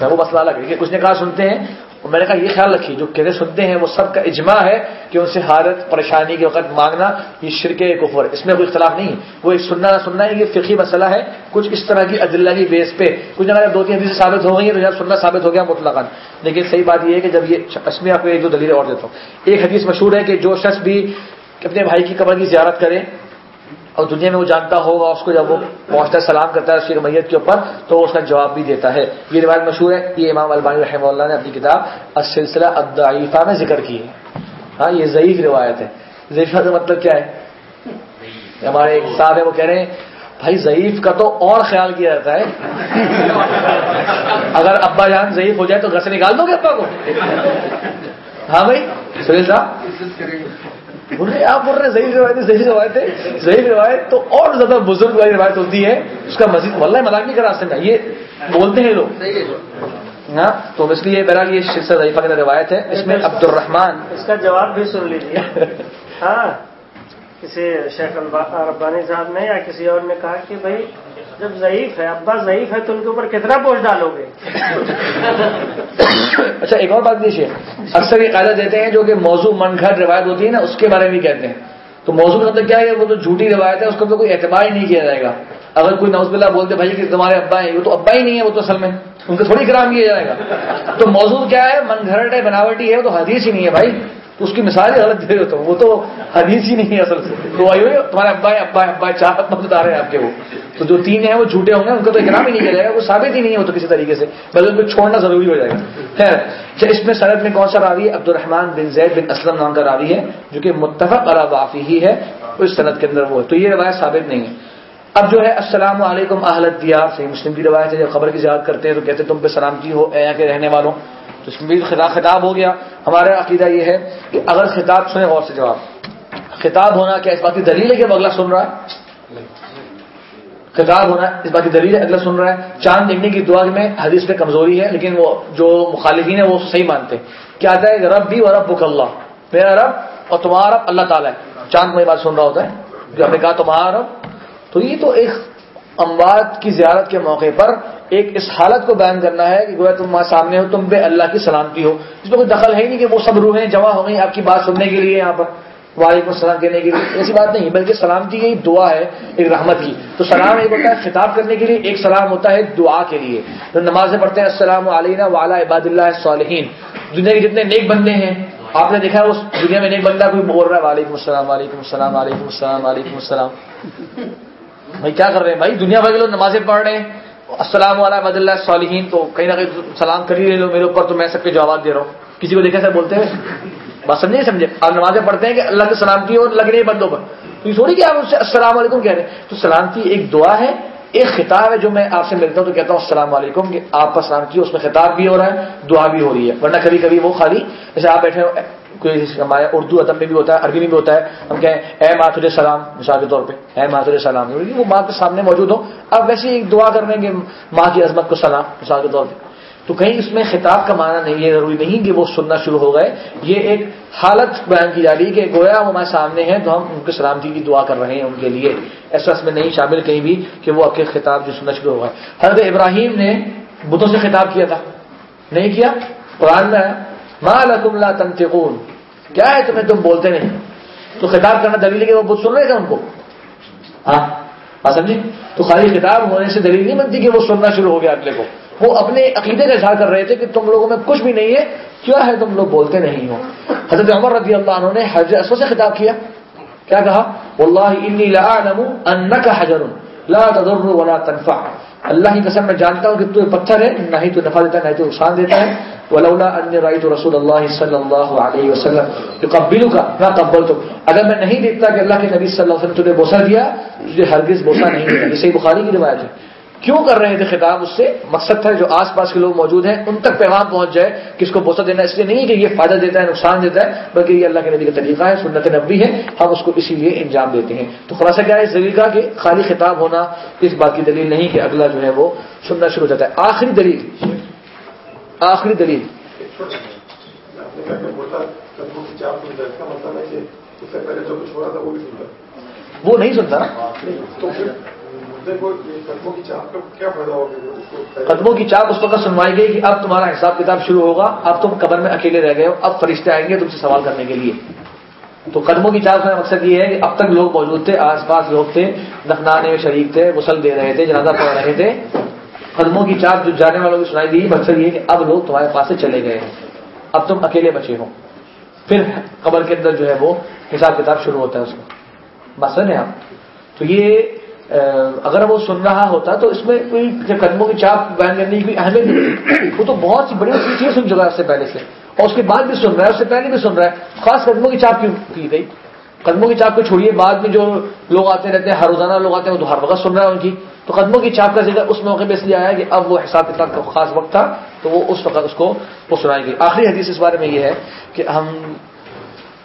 وہ مسئلہ الگ ہے کہ کچھ نے کہا سنتے ہیں اور میں نے کہا یہ خیال رکھیے، جو کہتے سنتے ہیں وہ سب کا اجماع ہے کہ ان سے حالت پریشانی کے وقت مانگنا یہ شرک کفر اس میں کوئی اختلاف نہیں وہ ایک سننا نہ سننا ہے، یہ فقی مسئلہ ہے۔ کچھ اس طرح کی عدلہ کی بیس پہ کچھ اگر دو تین حدیث ثابت ہو گئی تو یار سننا ثابت ہو گیا مطلق لیکن صحیح بات یہ ہے کہ جب یہ اس میں آپ کو ایک دو دلیل اور دیتا ہوں۔ ایک حدیث مشہور ہے کہ جو شخص بھی اپنے بھائی کی قبر کی زیارت کرے اور دنیا میں وہ جانتا ہوگا، اس کو جب وہ پہنچتا ہے، سلام کرتا ہے اس کی میت کے اوپر، تو وہ اس کا جواب بھی دیتا ہے۔ یہ روایت مشہور ہے، یہ امام البانی رحمہ اللہ نے اپنی کتاب السلسلہ الضعیفہ میں ذکر کی ہے۔ ہاں یہ ضعیف روایت ہے۔ ضعیفہ کا مطلب کیا ہے؟ ہمارے ایک صاحب ہے وہ کہہ رہے ہیں، بھائی ضعیف کا تو اور خیال کیا جاتا ہے۔ اگر ابا جان ضعیف ہو جائے تو گھر سے نکال دو گے ابا کو۔ ہاں بھائی سہیل صاحب؟ بول رہے آپ بول رہے صحیح روایت صحیح روایت ہے صحیح روایت تو اور زیادہ بزرگ والی روایت ہوتی ہے اس کا مزید واللہ مذاق نہیں کرا سکتا یہ بولتے ہیں لوگ۔ ہاں تو اس لیے بہرحال یہ شرس ضعیفہ کی روایت ہے اس میں عبد الرحمان اس کا جواب بھی سن لیجیے ہاں کسی شیخ ربانی صاحب نے یا کسی اور نے کہا کہ بھائی جب ضعیف ہے ابا ضعیف ہے تو ان کے اوپر کتنا بوجھ ڈالو گے؟ اچھا ایک اور بات دیجیے اکثر یہ قاعدہ دیتے ہیں جو کہ موضوع من گھر روایت ہوتی ہے نا، اس کے بارے میں کہتے ہیں۔ تو موضوع کا مطلب کیا ہے؟ وہ تو جھوٹی روایت ہے، اس کو تو کوئی اعتبار ہی نہیں کیا جائے گا۔ اگر کوئی نوز بلّہ بولتے، بھائی کہ تمہارے ابا ہیں، وہ تو ابا ہی نہیں ہے وہ تو اصل میں۔ ان کو تھوڑی کرام کیا جائے گا۔ تو موضوع کیا ہے؟ من گھرٹ ہے، بناوٹی ہے، وہ تو حدیث ہی نہیں ہے بھائی۔ تو اس کی مثال ہی غلط دے رہے وہ تو حدیث ہی نہیں ہے اصل سے۔ تو آئی ہوئی تمہارے ابا ابا ابا چار بتا رہے ہیں آپ کے وہ۔ تو جو تین ہیں وہ جھوٹے ہوں گے، ان کا تو اکرام ہی نہیں کیا جائے گا، وہ ثابت ہی نہیں ہے وہ تو کسی طریقے سے۔ بلکہ ان کو چھوڑنا ضروری ہو جائے گا۔ خیر اچھا اس میں سرد میں کون سا راوی ہے؟ عبد الرحمان بن زید بن اسلم نام کا راوی ہے، جو کہ متفق وافی ہی ہے، اس صنعت کے اندر وہ ہے۔ تو یہ روایت ثابت نہیں ہے۔ اب جو ہے، السلام علیکم اہلت دیا صحیح مسلم کی روایت ہے، جب خبر کی زیادت کرتے ہیں تو کہتے ہیں تم پہ سلامتی ہو، اے کے رہنے والوں۔ تو اس میں خطاب خطاب ہو گیا۔ ہمارا عقیدہ یہ ہے کہ اگر خطاب سنیں غور سے جواب۔ خطاب ہونا کیا اس بات کی دلیل ہے کہ وہ اگلا سن رہا ہے؟ خطاب ہونا اس بات کی دلیل اگلا سن رہا ہے۔ چاند دیکھنے کی دعا میں حدیث پہ کمزوری ہے، لیکن وہ جو مخالفین ہیں وہ صحیح مانتے۔ ہیں کیا آتا ہے رب بھی اور رب بک اللہ، میرا رب اور تمہارا رب اللہ تعالیٰ ہے۔ چاند میں بات سن رہا ہوتا ہے، جو ہم نے کہا تمہارا رب۔ تو یہ تو ایک اموات کی زیارت کے موقع پر ایک اس حالت کو بیان کرنا ہے کہ گویا تم وہاں سامنے ہو، تم پہ اللہ کی سلامتی ہو۔ اس میں کوئی دخل ہے ہی نہیں کہ وہ سب روحیں جمع ہو گئی آپ کی بات سننے کے لیے یہاں پر، وعلیکم السلام کہنے کے لیے۔ ایسی بات نہیں، بلکہ سلامتی کی دعا ہے، ایک رحمت کی۔ تو سلام ایک ہوتا ہے، خطاب کرنے کے لیے ایک سلام ہوتا ہے دعا کے لیے۔ تو نمازیں پڑھتے ہیں، السلام علینا والا عباد اللہ صالحین دنیا کے جتنے نیک بندے ہیں، آپ نے دیکھا اس دنیا میں نیک بندہ کوئی بول رہا ہے، وعلیکم السلام وعلیکم السلام وعلیکم السلام وعلیکم السلام۔ بھائی کیا کر رہے ہیں؟ بھائی دنیا بھر کے لوگ نمازیں پڑھ رہے ہیں۔ السلام علیہ مد اللہ صالحین، تو کہیں نہ کہیں سلام کر ہی لو میرے اوپر، تو میں سب کے جواب دے رہا ہوں۔ کسی کو دیکھا سر بولتے ہیں؟ بات سمجھے سمجھے؟ آپ نمازیں پڑھتے ہیں کہ اللہ کی سلامتی لگ رہی ہے بندوں پر۔ تو یہ تھوڑی کہ آپ اس سے السلام علیکم کہہ رہے ہیں۔ تو سلامتی ایک دعا ہے، ایک خطاب ہے جو میں آپ سے ملتا ہوں، تو کہتا ہوں السلام علیکم، کہ آپ کا سلام کی، اس میں خطاب بھی ہو رہا ہے، دعا بھی ہو رہی ہے۔ ورنہ کبھی کبھی وہ خالی، جیسے آپ بیٹھے کوئی ہمارے اردو ادب میں بھی ہوتا ہے، عربی میں بھی ہوتا ہے۔ ہم کہیں، اے ماتر سلام مثال کے طور پہ، اے ماتر سلام وہ ماں کے سامنے موجود ہو۔ اب ویسے ایک دعا کر رہے ہیں ماں کی عظمت کو سلام، مثال کے طور پہ۔ تو کہیں اس میں خطاب کا معنی نہیں ہے ضروری نہیں کہ وہ سننا شروع ہو گئے۔ یہ ایک حالت بیان کی جا رہی ہے کہ گویا وہ ہمارے سامنے ہیں تو ہم ان کے سلامتی کی دعا کر رہے ہیں ان کے لیے۔ ایسا اس میں نہیں شامل کہیں بھی کہ وہ آپ کے خطاب جو سننا شروع ہو گئے۔ حضرت ابراہیم نے بدھوں سے خطاب کیا تھا۔ نہیں کیا؟ قرآن میں مالکم لا تنتقون کیا ہے تمہیں تم بولتے نہیں تو خطاب کرنا دلیل ہے کہ وہ بدھ سن رہے تھے ان کو؟ ہاں؟, ہاں سمجھی تو خالی خطاب ہونے سے دلیل نہیں بنتی کہ وہ سننا شروع ہو گیا اگلے کو۔ وہ اپنے عقیدے کا اظہار کر رہے تھے کہ تم لوگوں میں کچھ بھی نہیں ہے، کیا ہے تم لوگ بولتے نہیں ہو؟ حضرت عمر رضی اللہ عنہ نے حضرت اسود سے خطاب کیا۔ کیا کہا؟ واللہ انی لعالم انک حجر لا تضر ولا تنفع۔ اللہ کی قسم میں جانتا ہوں کہ تو پتھر ہے، نہ ہی تو نفع دیتا ہے نہ ہی تو نقصان دیتا ہے۔ ولولا ان رایت رسول اللہ صلی اللہ علیہ وسلم یقبلک ما قبلتک اگر میں نہیں دیکھتا کہ اللہ کے نبی صلی اللہ علیہ وسلم تجھے بوسہ دیا، تجھے ہرگز بوسہ نہیں دیا۔ یہ صحیح بخاری کی روایت ہے۔ کیوں کر رہے تھے خطاب؟ اس سے مقصد تھا جو آس پاس کے لوگ موجود ہیں، ان تک پیغام پہنچ جائے کس کو بوسا دینا۔ اس لیے نہیں کہ یہ فائدہ دیتا ہے، نقصان دیتا ہے، بلکہ یہ اللہ کے نبی کا طریقہ ہے، سنت نبی ہے۔ ہم اس کو اسی لیے انجام دیتے ہیں۔ تو خلاصہ کیا ہے؟ اس دلیل کا کہ خالی خطاب ہونا اس بات کی دلیل نہیں کہ اگلا جو ہے وہ سننا شروع ہو جاتا ہے۔ آخری دلیل۔ آخری دلیل۔ وہ نہیں سنتا۔ قدموں کی چاپ اس وقت سنوائی گئی کہ اب تمہارا حساب کتاب شروع ہوگا، اب تم قبر میں اکیلے رہ گئے ہو، اب فرشتے آئیں گے تم سے سوال کرنے کے لیے۔ تو قدموں کی چاپ کا مقصد یہ ہے کہ اب تک لوگ موجود تھے، آس پاس لوگ تھے دفنانے میں شریک تھے، غسل دے رہے تھے، جنازہ پڑھ رہے تھے۔ قدموں کی چاپ جو جانے والوں کی سنائی دی مقصد یہ کہ اب لوگ تمہارے پاس سے چلے گئے ہیں۔ اب تم اکیلے بچے ہو۔ پھر قبر کے اندر جو ہے وہ حساب کتاب شروع ہوتا ہے اس میں۔ مسئلہ ہے آپ تو یہ اگر وہ سن رہا ہوتا تو اس میں کوئی قدموں کی چاپ بیان کرنے کی اہمیت نہیں وہ تو بہت سی بڑی چیزیں سن چکا ہے اس سے پہلے سے۔ اور اس کے بعد بھی سن رہا ہے، اس سے پہلے بھی سن رہا ہے۔ خاص قدموں کی چاپ کیوں کی گئی؟ قدموں کی چاپ کو چھوڑیے، بعد میں جو لوگ آتے رہتے ہیں، ہر روزانہ لوگ آتے ہیں، وہ تو ہر وقت سن رہا ہے ان کی۔ تو قدموں کی چاپ کا ذکر اس موقع پہ اس لیے آیا کہ اب وہ حساب کتاب کا خاص وقت تھا، تو وہ اس وقت اس کو وہ سنائی گئی آخری حدیث اس بارے میں یہ ہے کہ ہم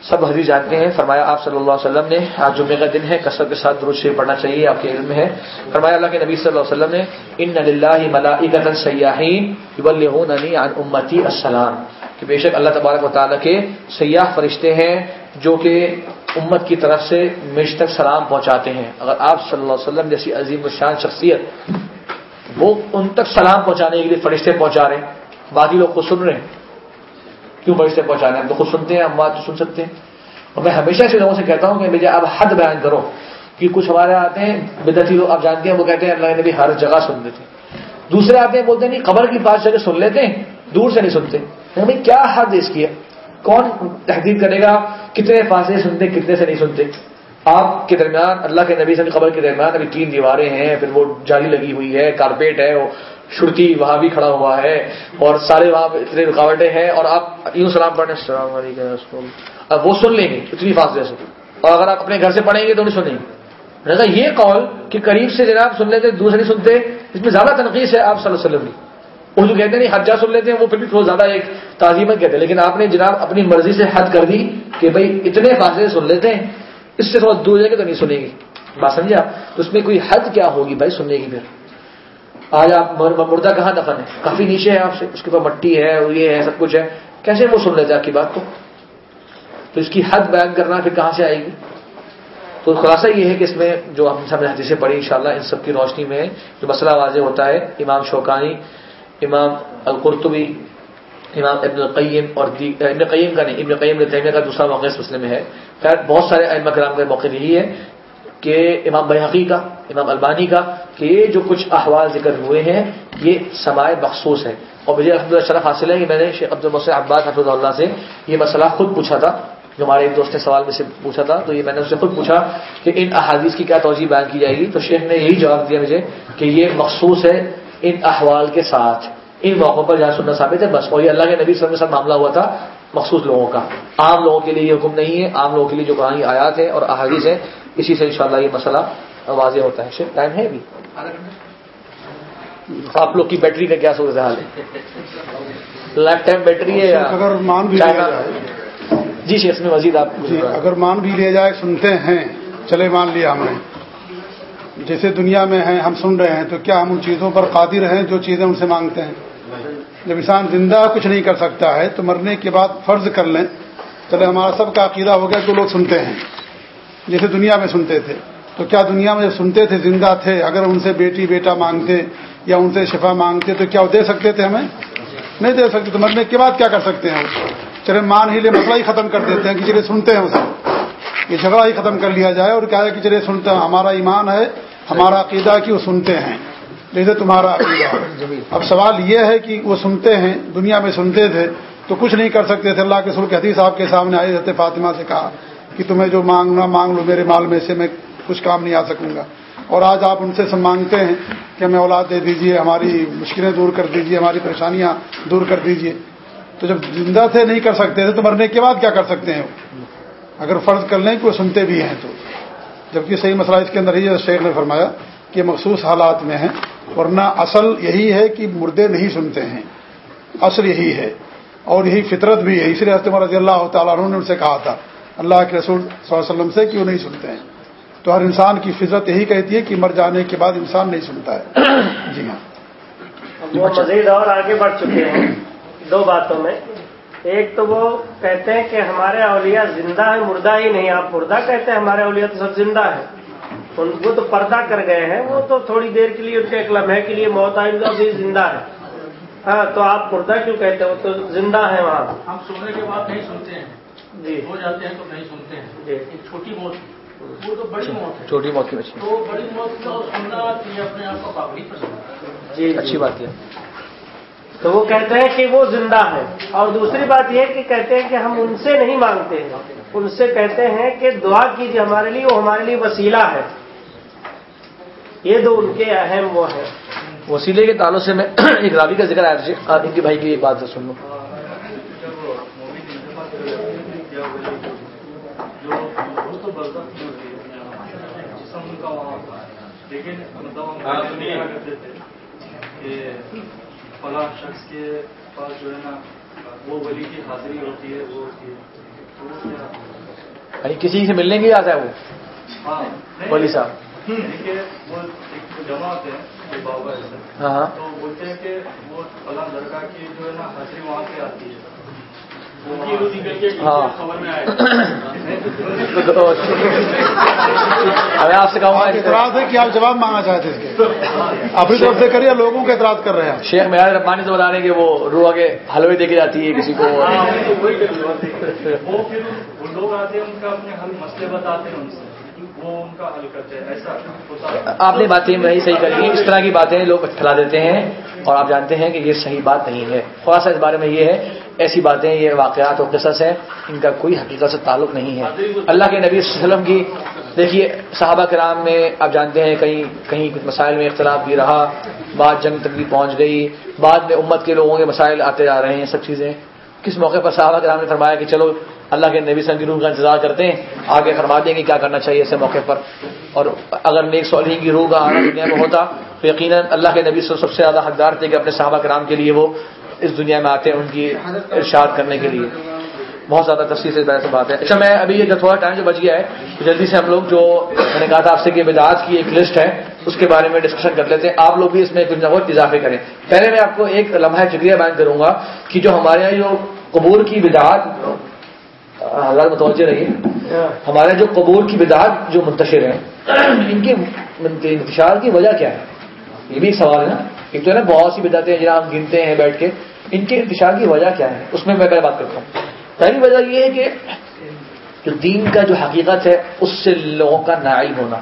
سب حدیث جانتے ہیں۔ فرمایا آپ صلی اللہ علیہ وسلم نے، آج جمعے کا دن ہے کثرت کے ساتھ درود شریف پڑھنا چاہیے، آپ کے علم میں ہے۔ فرمایا اللہ کے نبی صلی اللہ علیہ وسلم نے، ان اللہ ملائکۃ سیاحین یبلغوننی عن امتی السلام کہ بے شک اللہ تبارک و تعالیٰ کے سیاح فرشتے ہیں جو کہ امت کی طرف سے مجھ تک سلام پہنچاتے ہیں۔ اگر آپ صلی اللہ علیہ وسلم جیسی عظیم الشان شخصیت وہ ان تک سلام پہنچانے کے لیے فرشتے پہنچا رہے ہیں۔ باقی لوگ کو سن رہے ہیں۔ کیوں فرشتے پہنچانے ہیں؟ ہم تو خود سنتے ہیں، ہم بات تو سن سکتے ہیں۔ اور میں ہمیشہ سے لوگوں سے کہتا ہوں کہ مجھے اب حد بیان کرو کہ کچھ ہمارے آتے ہیں بدتی لوگ آپ جانتے ہیں، وہ کہتے ہیں، اللہ نے بھی ہر جگہ سن لیتے دوسرے آتے ہیں، بولتے ہیں، نہیں، قبر کی پاس جگہ سن لیتے ہیں، دور سے نہیں سنتے۔ بھائی، کیا حد اس کی؟ ہے کون تحقیق کرے گا؟ کتنے فاصلے سنتے، کتنے سے نہیں سنتے۔ آپ کے درمیان، اللہ کے نبی سے قبر کے درمیان ابھی تین دیواریں ہیں، پھر وہ جالی لگی ہوئی ہے، کارپیٹ ہے شرتی وہاں بھی کھڑا ہوا ہے، اور سارے وہاں اتنے رکاوٹیں ہیں، اور آپ یوں سلام پڑھنے السلام علیکم اب وہ سن لیں گے اتنی فاصلے سے۔ اور اگر آپ اپنے گھر سے پڑھیں گے تو نہیں سنیں گے۔ یہ قول کہ قریب سے جناب سن لیتے دوسرے سنتے، اس میں زیادہ تنقید ہے آپ صلی اللہ علیہ وسلم کی۔ وہ جو کہتے ہیں نہیں حجا سن لیتے ہیں، وہ پھر بھی تھوڑا زیادہ ایک تعظیمت کہتے ہیں۔ لیکن آپ نے جناب اپنی مرضی سے حد کر دی کہ بھائی اتنے فاصلے سن لیتے ہیں، اس سے تھوڑا دور جائے گا تو نہیں سنیں گے۔ بات سمجھے آپ؟ تو اس میں کوئی حد کیا ہوگی بھائی سننے کی پھر؟ آج آپ مردہ کہاں دفن ہے؟ کافی نیچے ہے آپ سے، اس کے پاس مٹی ہے اور یہ ہے، سب کچھ ہے۔ کیسے وہ سن لیتے آپ کی بات کو؟ تو اس کی حد بیان کرنا پھر کہاں سے آئے گی؟ تو خلاصہ یہ ہے کہ اس میں جو ہم سب حدیثیں پڑھی، انشاءاللہ ان سب کی روشنی میں جو مسئلہ واضح ہوتا ہے، امام شوکانی امام القرطبی، امام ابن القیم اور جی- ابن قیم کا نہیں، ابن قیم تیمیہ کا دوسرا موقع اس مسئلے میں ہے۔ خیر بہت سارے علم کرام کا موقع یہی ہے کہ امام بحقی کا، امام البانی کا، کہ یہ جو کچھ احوال ذکر ہوئے ہیں، یہ سمائے مخصوص ہے اور مجھے الحمد شرف حاصل ہے کہ میں نے شیخ عبد المس عباس حفظ اللہ سے یہ مسئلہ خود پوچھا تھا۔ جو ہمارے ایک دوست نے سوال میں سے پوچھا تھا، تو یہ میں نے اس سے خود پوچھا کہ ان احادیث کی کیا توجہ بیان کی جائے گی؟ تو شیخ نے یہی جواب دیا مجھے کہ یہ مخصوص ہے۔ ان احوال کے ساتھ ان موقعوں پر جہاں سننا ثابت ہے بس۔ اور یہ اللہ کے نبی صلی اللہ علیہ وسلم معاملہ ہوا تھا مخصوص لوگوں کا۔ عام لوگوں کے لیے یہ حکم نہیں ہے عام لوگوں کے لیے جو قرآن آیات ہے اور احادیث ہے اسی سے انشاءاللہ یہ مسئلہ واضح ہوتا ہے۔ ٹائم ہے ابھی؟ آپ لوگ کی بیٹری کا کیا صورت حال ہے؟ لائف ٹائم بیٹری ہے اگر مان بھی جی شیخ میں مزید آپ جی اگر مان بھی لیا جائے سنتے ہیں۔ چلے مان لیا ہم نے۔ جیسے دنیا میں ہیں، ہم سن رہے ہیں، تو کیا ہم ان چیزوں پر قادر ہیں جو چیزیں ان سے مانگتے ہیں؟ جب انسان زندہ کچھ نہیں کر سکتا ہے، تو مرنے کے بعد فرض کر لیں۔ چلے، ہمارا سب کا عقیدہ ہو گیا جو لوگ سنتے ہیں، جیسے دنیا میں سنتے تھے۔ تو کیا دنیا میں جب سنتے تھے، زندہ تھے، اگر ان سے بیٹی بیٹا مانگتے یا ان سے شفا مانگتے، تو کیا وہ دے سکتے تھے ہمیں؟ نہیں دے سکتے، تو مرنے کے بعد کیا کر سکتے ہیں؟ چلے، مان ہی لے، مسئلہ ہی ختم کر دیتے ہیں کہ چلے، سنتے ہیں اسے۔ یہ جھگڑا ہی ختم کر لیا جائے اور کیا ہے کہ چلے سنتے ہیں ہمارا ایمان ہے ہمارا عقیدہ کہ وہ سنتے ہیں۔ جیسے تمہارا عقیدہ۔ اب سوال یہ ہے کہ وہ سنتے ہیں، دنیا میں سنتے تھے، تو کچھ نہیں کر سکتے تھے۔ اللہ کے سر کے حدیث آپ کے سامنے آئے رہتے فاطمہ سے کہا کہ تمہیں جو مانگنا مانگ لو، میرے مال میں سے میں کچھ کام نہیں آ سکوں گا۔ اور آج آپ ان سے مانگتے ہیں کہ ہمیں اولاد دے دیجیے، ہماری مشکلیں دور کر دیجیے، ہماری پریشانیاں دور کر دیجیے۔ تو جب زندہ تھے، نہیں کر سکتے تھے، تو مرنے کے بعد کیا کر سکتے ہیں؟ اگر فرض کر لیں کہ وہ سنتے بھی ہیں تو۔ جبکہ صحیح مسئلہ اس کے اندر ہی شیخ نے فرمایا کہ مخصوص حالات میں ہیں، ورنہ اصل یہی ہے کہ مردے نہیں سنتے ہیں۔ اصل یہی ہے اور یہی فطرت بھی ہے۔ اس لیے حضرت رضی اللہ تعالیٰ عنہ نے ان سے کہا تھا، اللہ کے رسول صلی اللہ علیہ وسلم سے کہ وہ نہیں سنتے ہیں؟ تو ہر انسان کی فطرت یہی کہتی ہے کہ مر جانے کے بعد انسان نہیں سنتا ہے۔ جی ہاں۔ وہ مزید اور آگے بڑھ چکے ہیں۔ دو باتوں میں۔ ایک تو وہ کہتے ہیں کہ ہمارے اولیاء زندہ ہے مردہ ہی نہیں آپ مردہ کہتے ہیں ہمارے اولیاء تو سب زندہ ہے وہ تو پردہ کر گئے ہیں وہ تو تھوڑی دیر کے لیے ان کے ایک لمحے کے لیے موت آئیں گا بھی زندہ ہے۔ ہاں تو آپ مردہ کیوں کہتے ہیں وہ تو زندہ ہے وہاں۔ ہم سننے کے بعد نہیں سنتے ہیں۔ جی۔ ہو جاتے ہیں تو نہیں سنتے ہیں۔ جی۔ ایک چھوٹی موت۔ وہ تو بڑی موت ہے۔ چھوٹی موت کی بچی تو بڑی موت کا سننا اپنے آپ کو پابندی پسند جی۔ اچھی بات ہے۔ تو وہ کہتے ہیں کہ وہ زندہ ہے۔ اور دوسری بات یہ کہ کہتے ہیں کہ ہم ان سے نہیں مانگتے۔ ان سے کہتے ہیں کہ دعا کیجیے ہمارے لیے وہ ہمارے لیے وسیلہ ہے۔ یہ دو ان کے اہم وہ ہیں۔ وسیلے کے تعلق سے میں ایک راوی کا ذکر آیا۔ ان کے بھائی کی ایک بات سے سن لوں لیکن مطلب کہ فلاں شخص کے پاس جو ہے نا وہ ولی کی حاضری ہوتی ہے وہ ہوتی ہے۔ یعنی کسی سے ملنے کے آتا ہے وہ؟ ہاں ولی صاحب۔ دیکھیے وہ ایک جمع ہوتے ہیں بابا ہاں ہاں۔ تو بولتے ہیں کہ وہ فلاں لڑکا کی جو ہے نا حاضری وہاں سے آتی ہے۔ ہاں۔ آپ سے کہوں گا اعتراض ہے کہ آپ جواب مانگنا چاہتے ہیں اس کے اپنی طرف سے کریے لوگوں کے اعتراض کر رہے ہیں شیخ میرا ربانی سے بتا رہے ہیں کہ وہ روح کے حلوے دے کے جاتی ہے کسی کو۔ وہ پھر وہ لوگ آتے ہیں ان کا اپنے حل مسئلے بتاتے ہیں ان سے۔ وہ ان کا حل کرتے ہیں ایسا ہوتا ہے۔ آپ نے باتیں نہیں صحیح کری اس طرح کی باتیں لوگ پھیلا دیتے ہیں اور آپ جانتے ہیں کہ یہ صحیح بات نہیں ہے۔ خلاصہ اس بارے میں یہ ہے ایسی باتیں یہ واقعات اور قصص ہیں ان کا کوئی حقیقت سے تعلق نہیں ہے۔ اللہ کے نبی صلی اللہ علیہ وسلم کی دیکھیے، صحابہ کرام میں آپ جانتے ہیں، کہیں کہیں کچھ مسائل میں اختلاف بھی رہا، بعد جنگ تک بھی پہنچ گئی، بعد میں امت کے لوگوں کے مسائل آتے جا رہے ہیں، سب چیزیں۔ کس موقع پر صحابہ کرام نے فرمایا کہ چلو، اللہ کے نبی صلی اللہ علیہ وسلم روح کا انتظار کرتے ہیں، آگے فرما دیں گے کیا کرنا چاہیے ایسے موقع پر۔ اور اگر نیک صالحین کی روح کا آنا دنیا میں ہوتا، تو یقیناً اللہ کے نبی صلی سب سے زیادہ حقدار تھے کہ اپنے صحابہ کرام کے لیے وہ اس دنیا میں آتے ہیں، ان کی ارشاد کرنے کے لیے۔ بہت زیادہ تفصیل سے سے بات ہے اچھا میں ابھی یہ تھوڑا ٹائم جو بچ گیا ہے جلدی سے ہم لوگ جو میں نے کہا تھا آپ سے کہ بدعات کی ایک لسٹ ہے، اس کے بارے میں ڈسکشن کر لیتے ہیں۔ آپ لوگ بھی اس میں کچھ نہ کچھ اضافے کریں۔ پہلے میں آپ کو ایک لمحہ فکریہ بیان کروں گا کہ جو ہمارے یہاں جو قبور کی بدعات حضرات متوجہ رہی ہمارے جو قبور کی بدعات جو منتشر ہیں، ان کے انتشار کی وجہ کیا ہے؟ یہ بھی ایک سوال ہے نا۔ ایک تو ہے نا، بہت سی بدعتیں ہیں جنہیں ہم گنتے ہیں بیٹھ کے۔ ان کے انتشار کی وجہ کیا ہے؟ اس میں میں پہلے بات کرتا ہوں۔ پہلی وجہ یہ ہے کہ جو دین کا جو حقیقت ہے، اس سے لوگوں کا نائل ہونا،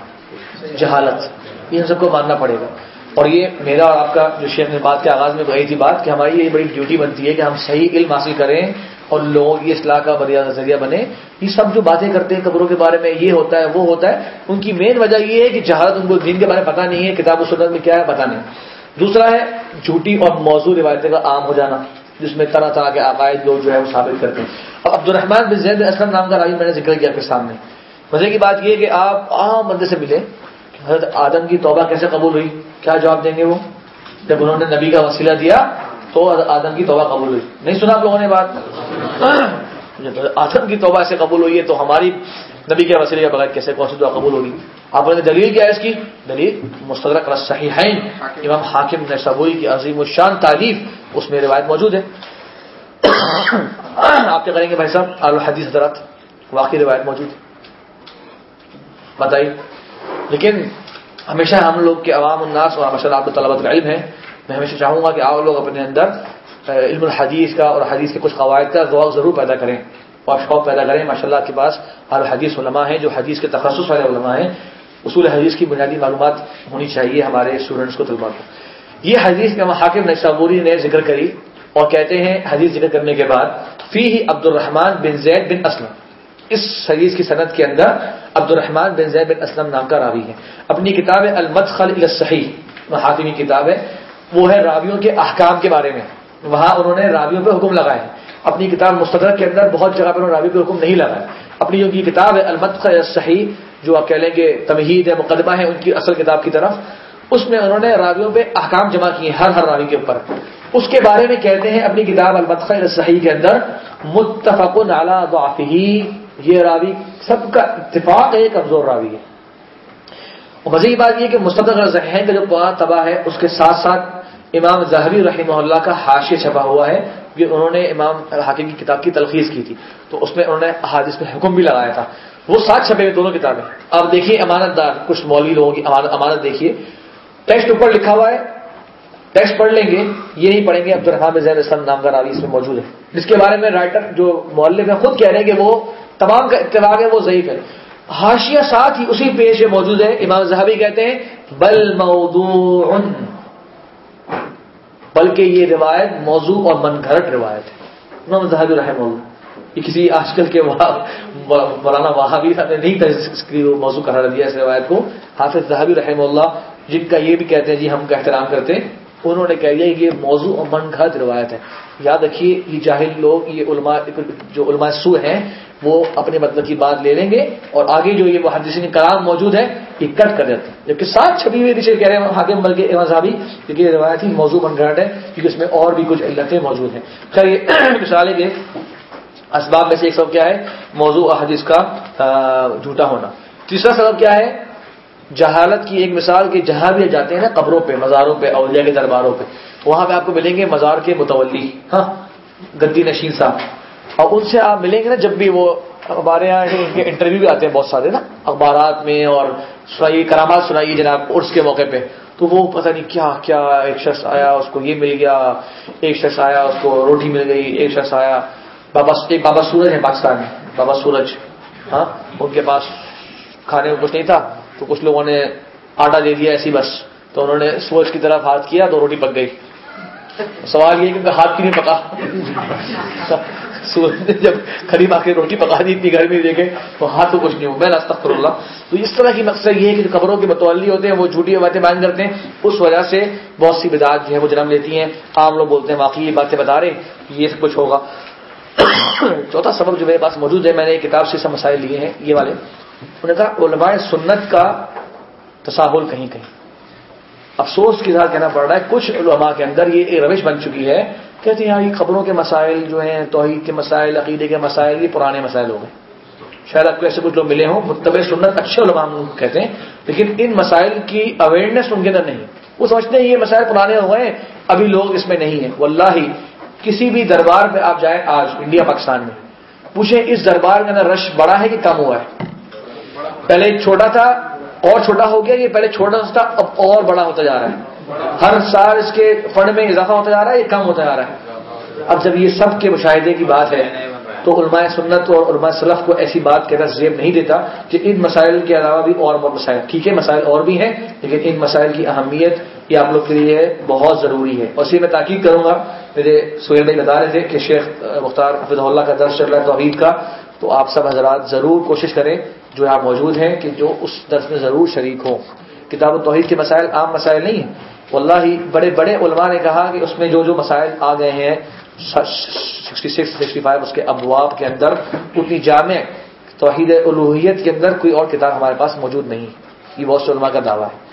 جہالت، یہ ہم سب کو ماننا پڑے گا۔ اور یہ میرا اور آپ کا جو شیخ نے بات کے آغاز میں کہی تھی بات کہ ہماری یہ بڑی ڈیوٹی بنتی ہے کہ ہم صحیح علم حاصل کریں اور لوگوں کی اصلاح کا بڑھیا ذریعہ بنے۔ یہ سب جو باتیں کرتے ہیں قبروں کے بارے میں، یہ ہوتا ہے، وہ ہوتا ہے۔ ان کی مین وجہ یہ ہے کہ جہالت، ان کو دین کے بارے میں پتا نہیں ہے، کتاب و سنت میں کیا ہے پتا نہیں۔ دوسرا ہے جھوٹی اور موضوع روایتیں کا عام ہو جانا۔ جس میں طرح طرح کے عقائد لوگ جو ہے وہ ثابت کرتے ہیں۔ اب عبد الرحمان بن زید اسلم نام کا راوی میں نے ذکر کیا کے سامنے۔ مزے کی بات یہ کہ آپ عام بندے سے ملے حضرت آدم کی توبہ کیسے قبول ہوئی؟ کیا جواب دیں گے وہ؟ جب انہوں نے نبی کا وسیلہ دیا تو آدم کی توبہ قبول ہوئی۔ نہیں سنا آپ لوگوں نے بات؟ آدم کی توبہ سے قبول ہوئی ہے تو ہماری نبی کے وسیلے کے بغیر کیسے کون سی دعا قبول ہوگی؟ آپ نے دلیل کیا ہے اس کی؟ دلیل مستدرک صحیح امام حاکم نے صبوری کی عظیم الشان تعریف اس میں روایت موجود ہے۔ آپ کیا کریں گے بھائی صاحب؟ الحدیث حضرات واقعی روایت موجود بتائیے۔ لیکن ہمیشہ ہم لوگ کے عوام الناس اور ماشاء اللہ آپ طلبت کا علم ہے میں ہمیشہ چاہوں گا کہ آپ لوگ اپنے اندر علم الحدیث کا اور حدیث کے کچھ قواعد کا ذوق ضرور پیدا کریں۔ اور شوق پیدا کریں۔ ماشاء اللہ کے پاس الحدیث علماء ہیں جو حدیث کے تخصص والے علماء ہیں۔ اصول حدیث کی بنیادی معلومات ہونی چاہیے ہمارے اسٹوڈنٹس کو طلبا کو۔ یہ حدیث کے حاکم نشابوری نے ذکر کری اور کہتے ہیں حدیث ذکر کرنے کے بعد فی ہی عبد الرحمان بن زید بن اسلم۔ اس حدیث کی صنعت کے اندر عبد الرحمان بن زید بن اسلم نام کا راوی ہے۔ اپنی کتاب ہے المدخل الصحیح حاکمی کتاب ہے، وہ ہے راویوں کے احکام کے بارے میں۔ وہاں انہوں نے راویوں پہ حکم لگائے اپنی کتاب مستدر کے اندر بہت جگہ پر راوی پہ حکم نہیں لگائے۔ اپنی جو کتاب ہے المدخل صحیح جو آپ کہہ لیں گے تمہید ہے، مقدمہ ہے، ان کی اصل کتاب کی طرف، اس میں انہوں نے راویوں پہ احکام جمع کیے ہر ہر راوی کے اوپر۔ اس کے بارے میں کہتے ہیں اپنی کتاب المدخل صحیح کے اندر، متفق نالا ضعفی یہ راوی سب کا اتفاق ہے کمزور راوی ہے۔ مزے کی بات یہ کہ مستدر ذہن کا جو قرآن تباہ ہے، اس کے ساتھ ساتھ امام زہری رحمہ اللہ کا حاشیہ چھپا ہوا ہے کہ انہوں نے امام حاکم کی کتاب کی تلخیص کی تھی۔ تو اس میں انہوں نے حادث میں حکم بھی لگایا تھا۔ وہ ساتھ چھپے ہوئے دونوں کتابیں۔ آپ دیکھیے امانت دار، کچھ مولوی لوگوں کی امانت دیکھیے۔ ٹیکسٹ اوپر لکھا ہوا ہے، ٹیکسٹ پڑھ لیں گے، یہ نہیں پڑھیں گے عبد الرحمان زین اسلم نام کا راوی اس میں موجود ہے۔ جس کے بارے میں رائٹر جو مولب ہے خود کہہ رہے ہیں کہ وہ تمام کا اتفاق ہے، وہ ضعیف ہے۔ حاشیہ ساتھ ہی اسی پیج میں موجود ہے، امام زہبی کہتے ہیں، بل موضوع۔ بلکہ یہ روایت موضوع اور من گھرٹ روایت ہے۔ امام زہبی رحم اللہ۔ یہ کسی آج کل کے مولانا وہابی نے نہیں موضوع قرار دیا اس روایت کو۔ حافظ زہبی رحم اللہ جن کا یہ بھی کہتے ہیں جی ہم کا احترام کرتے ہیں، انہوں نے کہہ دیا کہ یہ موضوع اور من گھت روایت ہے۔ یاد رکھیے، یہ جاہل لوگ، یہ علماء، جو علماء سو ہیں، وہ اپنے مطلب کی بات لے لیں گے اور آگے جو یہ محدثین کلام موجود ہے یہ کٹ کر دیتے ہیں۔ جبکہ ساتھ چھپی ہوئی نیچے کہہ رہے ہیں حاکم بلکہ امام صاحبی، کیونکہ یہ روایتی موضوع من گھٹ ہے، کیونکہ اس میں اور بھی کچھ علتیں موجود ہیں۔ خیر، یہ مثالیں کے اسباب میں سے ایک سب کیا ہے؟ موضوع حدیث کا جھوٹا ہونا۔ تیسرا سبب کیا ہے؟ جہالت کی ایک مثال کہ جہاں بھی جاتے ہیں نا، قبروں پہ، مزاروں پہ، اولیاء کے درباروں پہ، وہاں پہ آپ کو ملیں گے مزار کے متولی ہاں گدی نشین صاحب۔ اور ان سے آپ ملیں گے نا جب بھی وہ ہمارے یہاں ان کے انٹرویو بھی آتے ہیں بہت سارے نا، اخبارات میں اور سنائیے کرامات سنائیے جناب عرس کے موقع پہ۔ تو وہ پتہ نہیں کیا کیا ایک شخص آیا، اس کو یہ مل گیا، ایک شخص آیا، اس کو روٹی مل گئی، ایک شخص آیا۔ بابا ایک بابا سورج ہے پاکستان میں، بابا سورج۔ ہاں؟ ان کے پاس کھانے میں کچھ نہیں تھا، تو کچھ لوگوں نے آٹا دے دیا ایسی بس۔ تو انہوں نے سورج کی طرف ہاتھ کیا تو روٹی پک گئی۔ سوال یہ کہ ہاتھ کی نہیں پکا؟ سورج نے جب قریب آ کے روٹی پکا دی اتنی گرمی دیکھے، تو ہاتھ تو کچھ نہیں ہو۔ میں راستہ اللہ۔ تو اس طرح کی مقصد یہ ہے کہ قبروں کے متولی ہوتے ہیں، وہ جھوٹی باتیں بیان کرتے ہیں۔ اس وجہ سے بہت سی بدعات جو ہے وہ جنم لیتی ہیں۔ عام لوگ بولتے ہیں، واقعی یہ باتیں بتا رہے یہ سب کچھ ہوگا۔ چوتھا سبق جو میرے پاس موجود ہے، میں نے ایک کتاب سے سب مسائل لیے ہیں، یہ والے۔ انہوں نے کہا، علماء سنت کا تصاہل کہیں کہیں۔ افسوس کے ساتھ کہنا پڑ رہا ہے، کچھ علماء کے اندر یہ ایک روش بن چکی ہے۔ کہتے ہیں یہ خبروں کے مسائل جو ہیں، توحید کے مسائل، عقیدے کے مسائل، یہ پرانے مسائل ہو گئے۔ شاید آپ کو ایسے کچھ لوگ ملے ہوں متبع سنت اچھے علماء کہتے ہیں، لیکن ان مسائل کی اویئرنیس ان کے اندر نہیں۔ وہ سمجھتے ہیں، یہ مسائل پرانے ہو گئے ابھی لوگ اس میں نہیں ہیں۔ واللہ کسی بھی دربار پہ آپ جائیں آج انڈیا، پاکستان میں۔ پوچھیں اس دربار کے اندر رش بڑا ہے کہ کم ہوا ہے؟ پہلے چھوٹا تھا، اور چھوٹا ہو گیا، یہ پہلے چھوٹا تھا، اب اور بڑا ہوتا جا رہا ہے۔ ہر سال اس کے فنڈ میں اضافہ ہوتا جا رہا ہے یہ کم ہوتا جا رہا ہے؟ اب جب یہ سب کے مشاہدے کی بات ہے، تو علماء سنت اور علماء صلف کو ایسی بات کہنا زیب نہیں دیتا کہ ان مسائل کے علاوہ بھی اور بہت مسائل۔ ٹھیک ہے، مسائل اور بھی ہیں، لیکن ان مسائل کی اہمیت یہ آپ لوگ کے لیے بہت ضروری ہے۔ اور اسی میں تاکید کروں گا میرے سہیل بھائی بتا رہے تھے کہ شیخ مختار حفظ اللہ کا درس چل رہا ہے توحید کا، تو آپ سب حضرات ضرور کوشش کریں جو یہاں موجود ہیں کہ جو اس درس میں ضرور شریک ہوں۔ کتاب و توحید کے مسائل عام مسائل نہیں ہیں۔ واللہ ہی بڑے بڑے علماء نے کہا کہ اس میں جو جو مسائل آ گئے ہیں، سکسٹی سکس، سکسٹی فائیو، اس کے ابواب کے اندر، اتنی جامع توحید الوحیت کے اندر کوئی اور کتاب ہمارے پاس موجود نہیں یہ بہت سے علماء کا دعویٰ ہے۔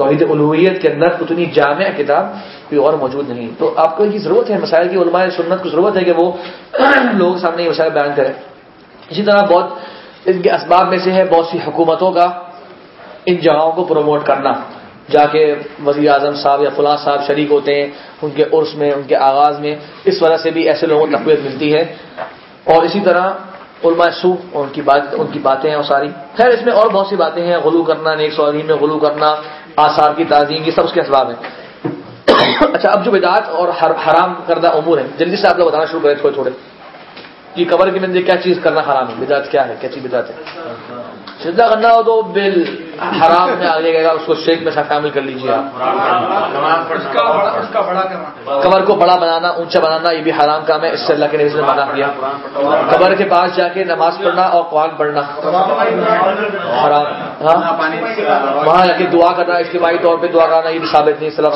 توحید الوحیت کے اندر اتنی جامع کتاب کوئی اور موجود نہیں۔ تو آپ کو یہ ضرورت ہے، مسائل کی، علماء سنت کو ضرورت ہے کہ وہ لوگوں کے سامنے یہ مسائل بیان کریں۔ اسی طرح بہت ان کے اسباب میں سے ہے بہت سی حکومتوں کا ان جگہوں کو پروموٹ کرنا۔ جا کے وزیر اعظم صاحب یا فلاں صاحب شریک ہوتے ہیں، ان کے عرس میں، ان کے آغاز میں۔ اس وجہ سے بھی ایسے لوگوں کو تقویت ملتی ہے۔ اور اسی طرح علماء سو ان کی بات، ان کی باتیں ہیں ساری۔ خیر، اس میں اور بہت سی باتیں ہیں، غلو کرنا، نیک سوادی میں غلو کرنا۔ آثار کی تعظیم، یہ سب اس کے اسباب ہیں۔ اچھا اب جو بدعت اور حرام کردہ امور ہیں، جلدی سے آپ لوگ بتانا شروع کریں تھوڑے تھوڑے کہ قبر کے اندر کیا چیز کرنا حرام ہے؟ بدعت کیا ہے؟ کیا چیز بدعت ہے؟ سجدہ کرنا ہو تو بل حرام میں آگے گا، اس کو شیخ میں شامل کر لیجیے آپ قبر کو بڑا بنانا، اونچا بنانا، یہ بھی حرام کام ہے، اس سے اللہ کے نبی نے منع کیا۔ قبر کے پاس جا کے نماز پڑھنا اور قوان پڑھنا۔ حرام۔ ہاں؟ وہاں جا کے دعا کرنا اجتماعی طور پہ دعا کرنا یہ بھی ثابت نہیں، صلاح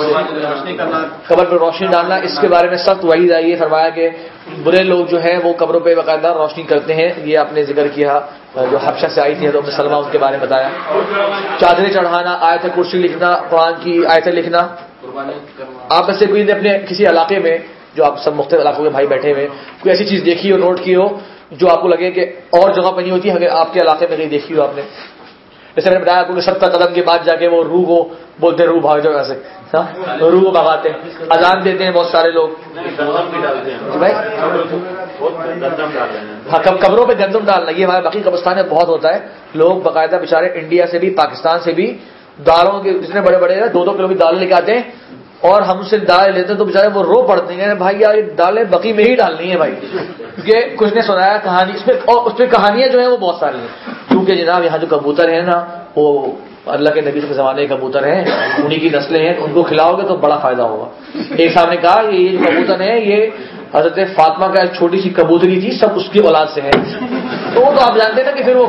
قبر پہ روشنی ڈالنا، اس کے بارے میں سخت وحید آئی ہے، فرمایا کہ برے لوگ جو ہیں، وہ قبروں پہ باقاعدہ روشنی کرتے ہیں۔ یہ آپ نے ذکر کیا۔ جو حبشہ سے آئی تھی تو سلمہ اس کے بارے میں بتایا۔ چادریں چڑھانا آیت کرسی لکھنا، قرآن کی آیتیں لکھنا۔ آپ میں سے کوئی نے اپنے کسی علاقے میں، جو آپ سب مختلف علاقوں کے بھائی بیٹھے ہوئے، کوئی ایسی چیز دیکھی ہو، نوٹ کی ہو، جو آپ کو لگے کہ اور جگہ پہ نہیں ہوتی اگر آپ کے علاقے میں کہیں دیکھی ہو آپ نے؟ جیسے میں نے بتایا کہ ستر قدم کے بعد جا کے وہ روح کو بولتے ہیں روح بھاگ جاؤ ایسے روح کو بھگاتے ہیں۔ اذان دیتے ہیں بہت سارے لوگ۔ ہاں قبروں پہ گندم ڈالنا، یہ ہمارے باقی قبرستان میں بہت ہوتا ہے۔ لوگ باقاعدہ بےچارے انڈیا سے بھی، پاکستان سے بھی دالوں کے اتنے بڑے بڑے دو دو کلو کی دال لے کے آتے ہیں۔ اور ہم سے دال لیتے ہیں تو بےچارے وہ رو پڑتے ہیں بھائی، یار دالیں بقی میں ہی ڈالنی ہے بھائی۔ کیونکہ کچھ نے سنایا، کہانی، اس میں اور اس پہ کہانیاں جو ہیں وہ بہت ساری ہیں۔ کیونکہ جناب یہاں جو کبوتر ہیں نا، وہ اللہ کے نبی کے زمانے کے کبوتر ہیں انہیں کی نسلیں ہیں، ان کو کھلاؤ گے تو بڑا فائدہ ہوگا۔ ایک صاحب نے کہا کہ یہ جو کبوتر ہے یہ حضرت فاطمہ کا ایک چھوٹی سی کبوتری تھی سب اس کی اولاد سے ہے تو وہ تو آپ جانتے ہیں نا کہ پھر وہ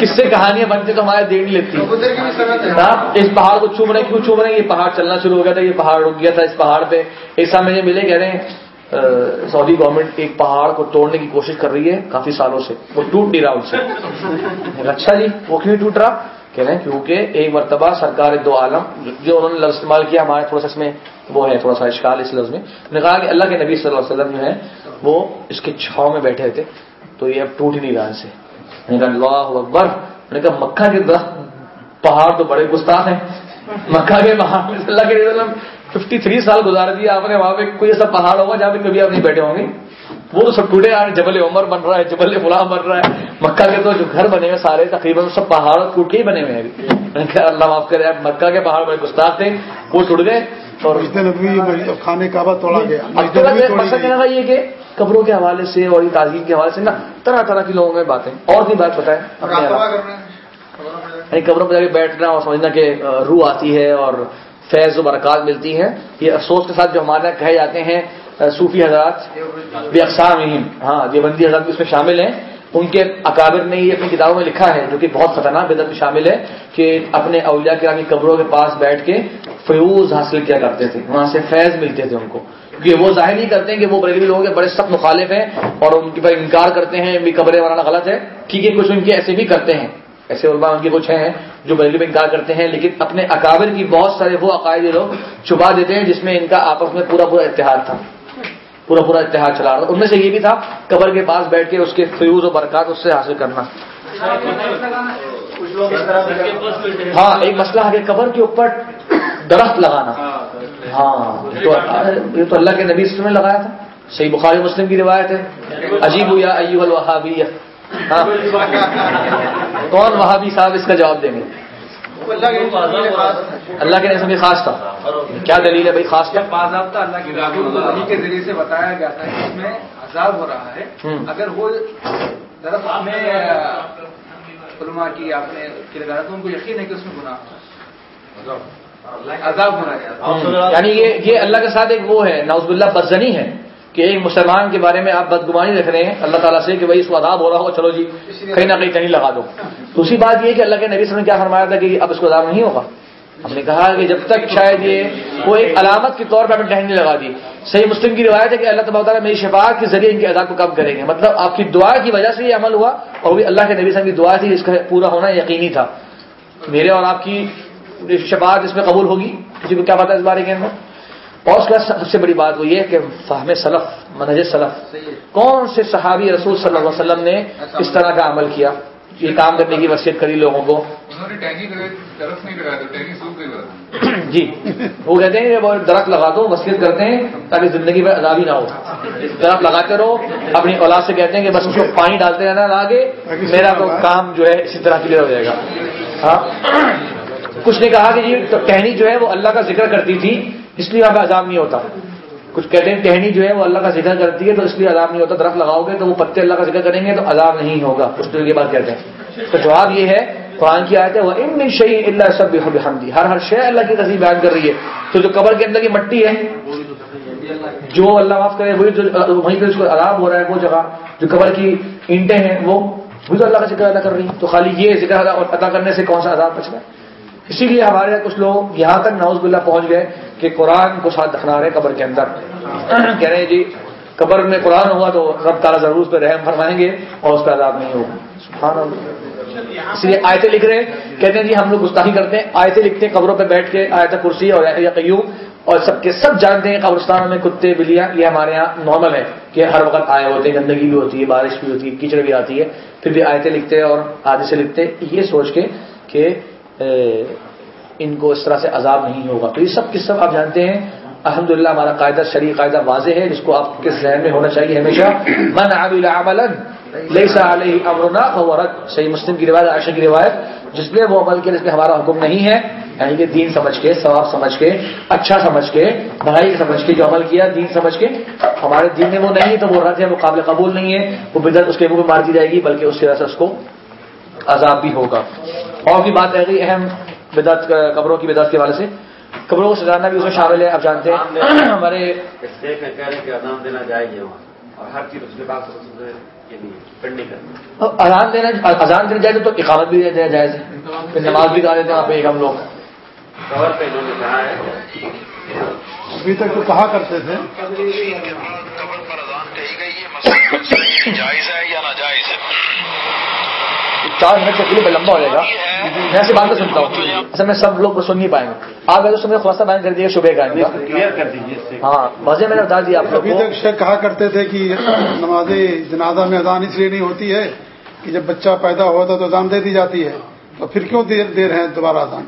کس سے کہانیاں بنتی تو ہمارے دیر نہیں لیتی ہاں، اس پہاڑ کو چوم رہے کیوں چوم رہے یہ پہاڑ چلنا شروع ہو گیا تھا یہ پہاڑ رک گیا تھا اس پہاڑ پہ۔ ایک صاحب مجھے ملے کہہ رہے ہیں سعودی گورنمنٹ ایک پہاڑ کو توڑنے کی کوشش کر رہی ہے کافی سالوں سے۔ وہ ٹوٹ نہیں رہا ان سے۔ اچھا جی وہ کیوں ٹوٹ رہا؟ کہہ رہے ہیں کیونکہ ایک مرتبہ سرکار دو عالم جو انہوں نے لفظ استعمال کیا ہمارے تھوڑا سا اس میں وہ ہے، تھوڑا سا اشکال اس لفظ میں۔ نے کہا کہ اللہ کے نبی صلی اللہ علیہ وسلم جو ہے، وہ اس کے چھاؤں میں بیٹھے تھے، تو یہ اب ٹوٹ ہی نہیں رہا سے۔ نے کہا، اللہ اکبر۔ نے کہا، مکہ کے درخت، پہاڑ تو بڑے گستاخ ہیں۔ مکہ کے پہاڑ اللہ کے وسلم ففٹی تھری سال گزار دیا آپ نے، وہاں پہ کوئی ایسا پہاڑ ہوگا جہاں پہ کبھی آپ نہیں بیٹھے ہوں گے۔ وہ تو سب ٹوٹے آ جبل عمر بن رہا ہے جبل فلاں بن رہا ہے۔ مکہ کے تو جو گھر بنے ہوئے سارے تقریباً سب پہاڑ ٹوٹ کے ہی بنے ہوئے ہیں۔ اللہ معاف کرے مکہ کے پہاڑ بڑے گستاخ تھے وہ ٹوٹ گئے۔ اور کھانے کا توڑا گیا۔ مقصد یہ کہ قبروں کے حوالے سے اور تعزیم کے حوالے سے نا طرح طرح کی لوگوں میں باتیں اور بھی بات بتائیں یعنی قبروں پہ جا کے بیٹھنا اور سمجھنا کہ روح آتی ہے اور فیض و برکات ملتی ہے یہ افسوس کے ساتھ جو ہمارے کہے جاتے ہیں صوفی حضرات، بے اقسام ہاں دیوبندی حضرات اس میں شامل ہیں۔ ان کے اکابر نے یہ اپنی کتابوں میں لکھا ہے، جو کہ بہت خطرناک بدت میں شامل ہے، کہ اپنے اولیاء کے یعنی قبروں کے پاس بیٹھ کے فیوز حاصل کیا کرتے تھے، وہاں سے فیض ملتے تھے ان کو۔ کیونکہ وہ ظاہر نہیں کرتے ہیں کہ وہ بریلوی لوگوں کے بڑے سخت مخالف ہیں اور ان کے پر انکار کرتے ہیں بھی قبریں بنانا غلط ہے۔ ٹھیک ہے، کچھ ان کے ایسے بھی کرتے ہیں۔ ایسے علماء ان کے کچھ ہیں جو بریلی میں انکار کرتے ہیں، لیکن اپنے اکابر کی بہت سارے وہ عقائد لوگ چھپا دیتے ہیں جس میں ان کا آپس میں پورا پورا اتحاد تھا۔ پورا پورا اتحاد چلا رہا تھا۔ ان میں سے یہ بھی تھا، قبر کے پاس بیٹھ کے اس کے فیوز و برکات اس سے حاصل کرنا۔ ہاں ایک مسئلہ ہے کہ قبر کے اوپر درخت لگانا۔ ہاں تو یہ تو اللہ کے نبی نے لگایا تھا۔ صحیح بخاری مسلم کی روایت ہے۔ عجیب یا ایو الوہابی ہاں۔ کون وہابی صاحب اس کا جواب دیں گے؟ اللہ کے نبی خاص تھا۔ کیا دلیل ہے بھائی خاص تھا؟ باضابطہ اللہ کے کے ذریعے سے بتایا گیا تھا کہ اس میں عذاب ہو رہا ہے اگر وہ درخت میں علماء کی آپ نے لگایا تو ان کو یقین ہے کہ اس میں گناہ عذاب ہو رہا ہے۔ یعنی یہ اللہ کے ساتھ ایک وہ ہے نوز اللہ بدزنی ہے۔ کہ ایک مسلمان کے بارے میں آپ بدگمانی رکھ رہے ہیں، اللہ تعالیٰ سے کہ بھائی اس کو عذاب ہو رہا ہو، چلو جی کہیں نہ کہیں کہیں لگا دو۔ دوسری بات یہ کہ اللہ کے نبی نے کیا فرمایا تھا کہ اب اس کو عذاب نہیں ہوگا۔ ہم نے کہا کہ جب تک شاید یہ وہ ایک علامت کے طور پہ ہمیں ٹہنی لگا دی۔ صحیح مسلم کی روایت ہے کہ اللہ تبارک تعالیٰ میری شفاعت کے ذریعے ان کے عذاب کو کم کریں گے۔ مطلب آپ کی دعا کی وجہ سے یہ عمل ہوا اور بھی اللہ کے نبی صاحب کی دعا تھی اس کا پورا ہونا یقینی تھا۔ میرے اور آپ کی شفاعت اس میں قبول ہوگی؟ کسی کو کیا پتا اس بارے کے اندر؟ اور اس کا سب سے بڑی بات وہ یہ کہ فہم سلف منہج سلف۔ کون سے صحابی رسول صلی اللہ علیہ وسلم نے اس طرح کا عمل کیا؟ یہ کام کرنے کی وصیت کری لوگوں کو۔ جی۔ وہ کہتے ہیں وہ درخت لگا دو وصیت کرتے ہیں تاکہ زندگی میں عذابی نہ ہو۔ درخت لگاتے رہو اپنی اولاد سے کہتے ہیں کہ بس اس کو پانی ڈالتے رہنا آگے میرا تو کام جو ہے اسی طرح کلیئر ہو جائے گا۔ ہاں۔ کچھ نے کہا کہ یہ ٹہنی جو ہے وہ اللہ کا ذکر کرتی تھی اس لیے اب عذاب نہیں ہوتا۔ کچھ کہتے ہیں ٹہنی جو ہے وہ اللہ کا ذکر کرتی ہے تو اس لیے عذاب نہیں ہوتا، درخت لگاؤ گے تو وہ پتے اللہ کا ذکر کریں گے تو عذاب نہیں ہوگا۔ کچھ تو یہ بات کہتے ہیں۔ تو جواب یہ ہے، قرآن کی آیت ہے وہ ان شہی اللہ سب حمدی ہر ہر شے اللہ کی تصویر بیان کر رہی ہے۔ تو جو قبر کے اندر کی مٹی ہے، جو اللہ معاف کرے، وہی جو وہیں پہ اس کو عذاب ہو رہا ہے، وہ جگہ جو قبر کی اینٹیں ہیں، وہ بھی تو اللہ کا ذکر ادا کر رہی ہے تو خالی یہ ذکر ادا کرنے سے کون سا عذاب بچ رہا ہے؟ اسی لیے ہمارے کچھ لوگ یہاں تک نوز باللہ پہنچ گئے۔ کہ قرآن کو ساتھ دکھنا رہے قبر کے اندر۔ کہہ رہے ہیں جی قبر میں قرآن ہوا تو رب تعالیٰ ضرور اس پہ رحم فرمائیں گے اور اس کا عذاب نہیں ہوگا۔ سبحان اس لیے آیتیں لکھ رہے ہیں۔ کہتے ہیں جی ہم لوگ گستاخی کرتے ہیں۔ آیتیں لکھتے ہیں قبروں پہ بیٹھ کے، آیت کرسی اور یا قیوم۔ اور سب کے سب جانتے ہیں قبرستانوں میں کتے، بلیاں، یہ ہمارے یہاں نارمل ہے کہ ہر وقت آئے ہوتے ہیں، گندگی بھی ہوتی ہے، بارش بھی ہوتی ہے، کیچڑ بھی آتی ہے۔ پھر بھی آیتیں لکھتے ہیں اور آدھے سے لکھتے ہیں۔ یہ سوچ کے کہ ان کو اس طرح سے عذاب نہیں ہوگا۔ تو یہ سب کس سب آپ جانتے ہیں۔ الحمد للہ ہمارا قاعدہ، شریع قاعدہ واضح ہے، جس کو آپ کے ذہن میں ہونا چاہیے ہمیشہ۔ من عملا لیسا علیہ امرنا فورت صحیح مسلم کی روایت، عائشہ کی روایت، جس میں وہ عمل کیا جس میں ہمارا حکم نہیں ہے۔ یعنی کہ دین سمجھ کے، ثواب سمجھ کے اچھا سمجھ کے بھائی سمجھ کے جو عمل کیا، دین سمجھ کے۔ ہمارے دین میں وہ نہیں تو وہ رد ہے وہ قابل قبول نہیں ہے۔ وہ بدعت اس کے منہ میں مار دی جائے گی، بلکہ اس کی وجہ سے اس کو عذاب بھی ہوگا۔ اور بھی بات رہ گئی اہم بدعت قبروں کی بدعت کے حوالے سے۔ قبروں کو سجانا بھی اس میں شامل ہے آپ جانتے ہیں۔ ہمارے دینا جائے اور ہر چیز اس کے بعد اذان دینا اذان دینا جائے تو اقامت بھی دینا جائز ہے۔ نماز بھی دیتے ہیں وہاں پہ ایک ہم لوگ۔ کور پہ انہوں نے کہا ہے۔ ابھی تک تو کہا کرتے تھے۔ جائز ہے یا ناجائز چار منٹ سے پھر لمبا ہو جائے گا۔ میں سے بات سنتا ہوں۔ ایسا میں سب لوگ سن نہیں پائیں گے۔ آپ اگر سمجھے خلاصہ بیان کر دیجیے صبح کا کلیئر کر دیجیے ہاں مزے میں نے بتا دیا آپ لوگ ابھی تک شیخ کہا کرتے تھے کہ نماز جنازہ میں اذان اس لیے نہیں ہوتی ہے کہ جب بچہ پیدا ہوا تھا تو اذان دے دی جاتی ہے۔ تو پھر کیوں دے دے رہے ہیں دوبارہ اذان؟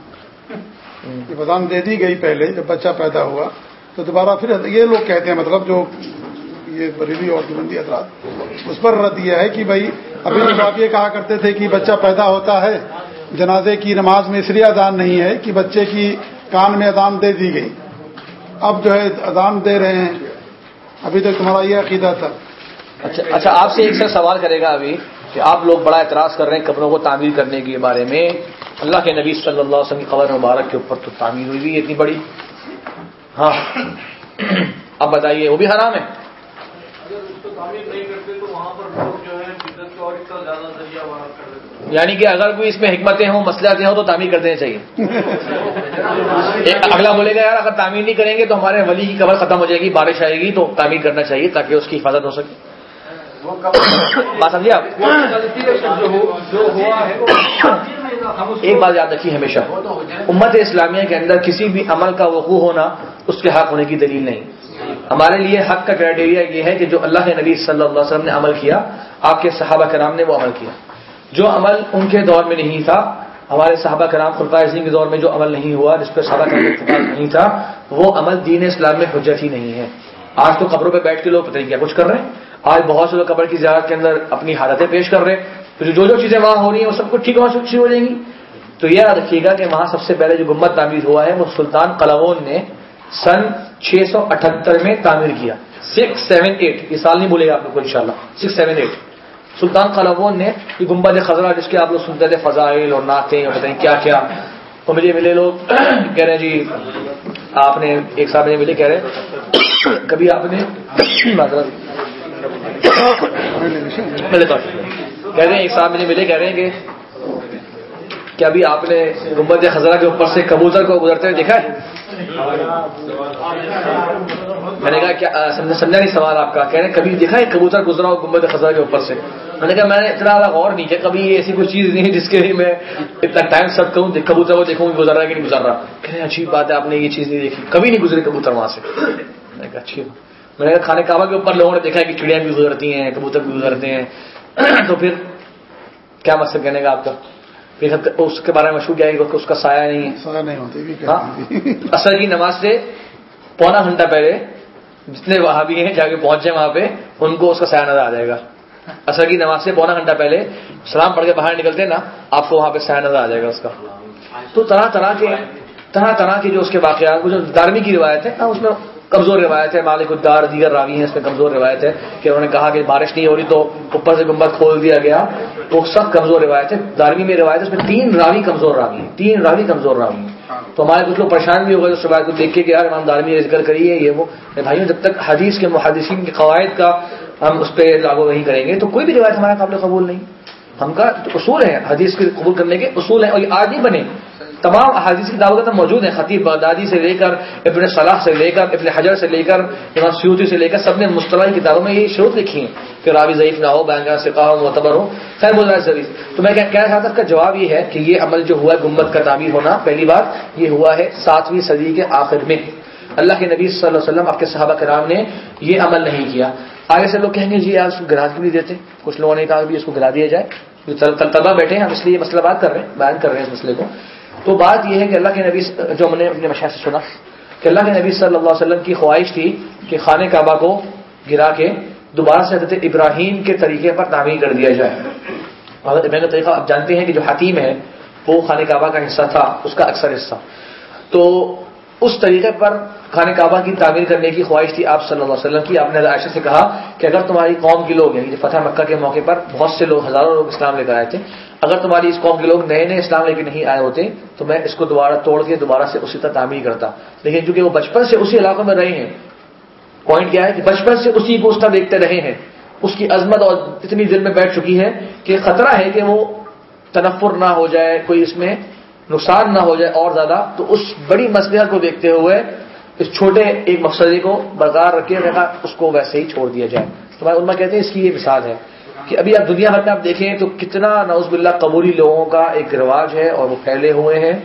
جب اذان دے دی گئی پہلے جب بچہ پیدا ہوا تو دوبارہ پھر یہ لوگ کہتے ہیں مطلب جو یہ بریلی اور دیوبندی حضرات اس پر رد یہ ہے کہ بھائی، ابھی آپ یہ کہا کرتے تھے کہ بچہ پیدا ہوتا ہے، جنازے کی نماز میں اس لیے اذان نہیں ہے کہ بچے کی کان میں اذان دے دی گئی۔ اب جو ہے اذان دے رہے ہیں۔ ابھی تک تمہارا یہ عقیدہ تھا۔ اچھا اچھا آپ سے ایک سے سوال کرے گا ابھی کہ آپ لوگ بڑا اعتراض کر رہے ہیں قبروں کو تعمیر کرنے کے بارے میں۔ اللہ کے نبی صلی اللہ علیہ وسلم کی قبر مبارک کے اوپر تو تعمیر ہوئی ہوئی اتنی بڑی۔ ہاں۔ اب بتائیے، وہ بھی حرام ہے؟ یعنی کہ اگر کوئی اس میں حکمتیں ہوں مسئلہ ہوں تو تعمیر کر دینے چاہیے اگلا بولے گا یار اگر تعمیر نہیں کریں گے تو ہمارے ولی کی قبر ختم ہو جائے گی بارش آئے گی تو تعمیر کرنا چاہیے تاکہ اس کی حفاظت ہو سکے۔ بات سمجھے آپ؟ ایک بات یاد رکھیے ہمیشہ امت اسلامیہ کے اندر کسی بھی عمل کا وقوع ہونا اس کے حق ہونے کی دلیل نہیں۔ ہمارے لیے حق کا کرائٹیریا یہ ہے کہ جو اللہ کے نبی صلی اللہ علیہ وسلم نے عمل کیا، آپ کے صحابہ کرام نے وہ عمل کیا۔ جو عمل ان کے دور میں نہیں تھا، ہمارے صحابہ کرام خلفۂ عظیم کے دور میں جو عمل نہیں ہوا، جس پہ صحابہ کرام اتفاق نہیں تھا، وہ عمل دین اسلام میں حجت ہی نہیں ہے۔ آج تو قبروں پہ بیٹھ کے لوگ پتہ نہیں کیا کچھ کر رہے ہیں۔ آج بہت سے لوگ قبر کی زیارت کے اندر اپنی حالتیں پیش کر رہے ہیں۔ تو جو جو چیزیں وہاں ہو رہی ہیں، وہ سب کچھ ٹھیک وہاں شروع ہو جائیں گی۔ تو یہ یاد رکھیے گا کہ وہاں سب سے پہلے جو گمت تعمیر ہوا ہے، وہ سلطان قلاون نے سن چھ سو اٹھہتر میں تعمیر کیا۔ سکس سیون ایٹ یہ سال نہیں بولے گا آپ لوگ کو ان شاء اللہ سکس سیون ایٹ سلطان قلاون نے یہ گمبد خزرہ جس کے آپ لوگ سنتے تھے فضائل اور نعتیں اور پتہ نہیں کیا کیا۔ تو مجھے ملے لوگ کہہ رہے ہیں جی آپ نے ایک ساتھ مجھے ملے کہہ رہے کبھی آپ نے ملے تو کہہ رہے ہیں ایک ساتھ مجھے ملے کہہ رہے ہیں کہ کہ ابھی آپ نے گمبد خزرہ کے اوپر سے کبوتر کو گزرتے ہوئے دیکھا ہے؟ میں نے کہا کیا سمجھا نہیں سوال آپ کا۔ کہہ رہے کبھی دیکھا ہے کبوتر گزرا ہو گمبد خزرہ کے اوپر سے؟ میں نے کہا، میں نے اتنا زیادہ غور نہیں کیا، کبھی ایسی کوئی چیز نہیں جس کے لیے میں اتنا ٹائم سرچ کروں کبوتر کو دیکھوں گزر رہا ہے کہ نہیں گزر رہا کہہ رہے اچھی بات ہے، آپ نے یہ چیز نہیں دیکھی۔ کبھی نہیں گزرے کبوتر وہاں سے۔ میں نے کہا، اچھی میں نے کہا کھانے کعبہ کے اوپر لوگوں نے دیکھا ہے کہ چڑیاں بھی گزرتی ہیں، کبوتر بھی گزرتے ہیں۔ تو پھر کیا مقصد کہنے کا آپ کا؟ پھر اس کے بارے میں مشہور کیا کہ اس کا سایہ نہیں ہے۔ سایہ نہیں ہوتی ہاں؟ اصل کی نماز سے پونا گھنٹہ پہلے جتنے وہاں بھی ہیں جا کے پہنچے وہاں پہ ان کو اس کا سایہ نظر آ جائے گا۔ اصل کی نماز سے پونا گھنٹہ پہلے سلام پڑھ کے باہر نکلتے نا آپ کو وہاں پہ سایہ نظر آ جائے گا اس کا۔ تو طرح طرح کے طرح طرح کے جو اس کے واقعات جو دارمی کی روایت ہے اس میں کمزور روایت ہے، مالک الدار دیگر راوی ہیں، اس میں کمزور روایت ہے کہ انہوں نے کہا کہ بارش نہیں ہو رہی تو اوپر سے گمبد کھول دیا گیا۔ تو سب کمزور روایت ہے۔ دارمی میں روایت ہے، اس میں تین راوی کمزور راوی ہیں۔ تین راوی کمزور راوی ہیں۔ تو ہمارے کچھ لوگ پریشان بھی ہو گئے اس روایت کو دیکھ کے کہ یار امام دارمی نے ذکر کری ہے، یہ وہ۔ بھائیوں، جب تک حدیث کے محدثین کے قواعد کا ہم اس پہ لاگو نہیں کریں گے، تو کوئی بھی روایت ہمارا قابل قبول نہیں۔ ہم کا اصول ہے حدیث کے قبول کرنے کے اصول ہیں اور یہ آج نہیں بنے۔ تمام احادیث کی دعوت موجود ہیں۔ خطیب بغدادی سے لے کر ابن صلاح سے لے کر ابن حجر سے لے کر امام سیوتی سے لے کر سب نے مصطلح کتابوں میں یہ شروط لکھی ہیں کہ راوی ضعیف نہ ہو، بینگا سے ہو، معتبر ہو۔ خیر بول رہا ہے تو میں کہنا چاہتا کا جواب یہ ہے کہ یہ عمل جو ہوا ہے گمبد کا تعمیر ہونا، پہلی بات یہ ہوا ہے ساتویں صدی کے آخر میں۔ اللہ کے نبی صلی اللہ علیہ وسلم، آپ کے صحابہ کرام نے یہ عمل نہیں کیا۔ آگے سے لوگ کہیں گے جی آپ اس کو گرا کیوں نہیں دیتے کچھ لوگوں نے کہا بھی اس کو گرا دیا جائے۔ جو بیٹھے ہیں، ہم اس لیے مسئلہ بات کر رہے ہیں، بیان کر رہے ہیں اس مسئلے کو۔ تو بات یہ ہے کہ اللہ کے نبی جو ہم نے اپنے مشاہد سے سنا، کہ اللہ کے نبی صلی اللہ علیہ وسلم کی خواہش تھی کہ خانہ کعبہ کو گرا کے دوبارہ سے حضرت ابراہیم کے طریقے پر تعمیر کر دیا جائے۔ حضرت ابراہیم کا طریقہ آپ جانتے ہیں کہ جو حتیم ہے، وہ خانہ کعبہ کا حصہ تھا، اس کا اکثر حصہ۔ تو اس طریقے پر خانہ کعبہ کی تعمیر کرنے کی خواہش تھی آپ صلی اللہ علیہ وسلم کی۔ آپ نے عائشہ سے کہا کہ اگر تمہاری قوم کے لوگ ہیں فتح مکہ کے موقع پر بہت سے لوگ، ہزاروں لوگ اسلام لے کر آئے تھے، اگر تمہاری اس قوم کے لوگ نئے نئے اسلام لے کے نہیں آئے ہوتے، تو میں اس کو دوبارہ توڑ کے دوبارہ سے اسی طرح تعمیر کرتا۔ لیکن چونکہ وہ بچپن سے اسی علاقوں میں رہے ہیں پوائنٹ کیا ہے کہ بچپن سے اسی کو اس طرح دیکھتے رہے ہیں۔ اس کی عظمت اور اتنی دل میں بیٹھ چکی ہے کہ خطرہ ہے کہ وہ تنفر نہ ہو جائے، کوئی اس میں نقصان نہ ہو جائے اور زیادہ، تو اس بڑی مسئلہ کو دیکھتے ہوئے اس چھوٹے ایک مقصدی کو برقرار رکھے رکھا اس کو ویسے ہی چھوڑ دیا جائے۔ تو علما کہتے ہیں اس کی یہ مثال ہے کہ ابھی آپ دنیا بھر میں آپ دیکھیں تو کتنا نوز باللہ قبولی لوگوں کا ایک رواج ہے اور وہ پھیلے ہوئے ہیں۔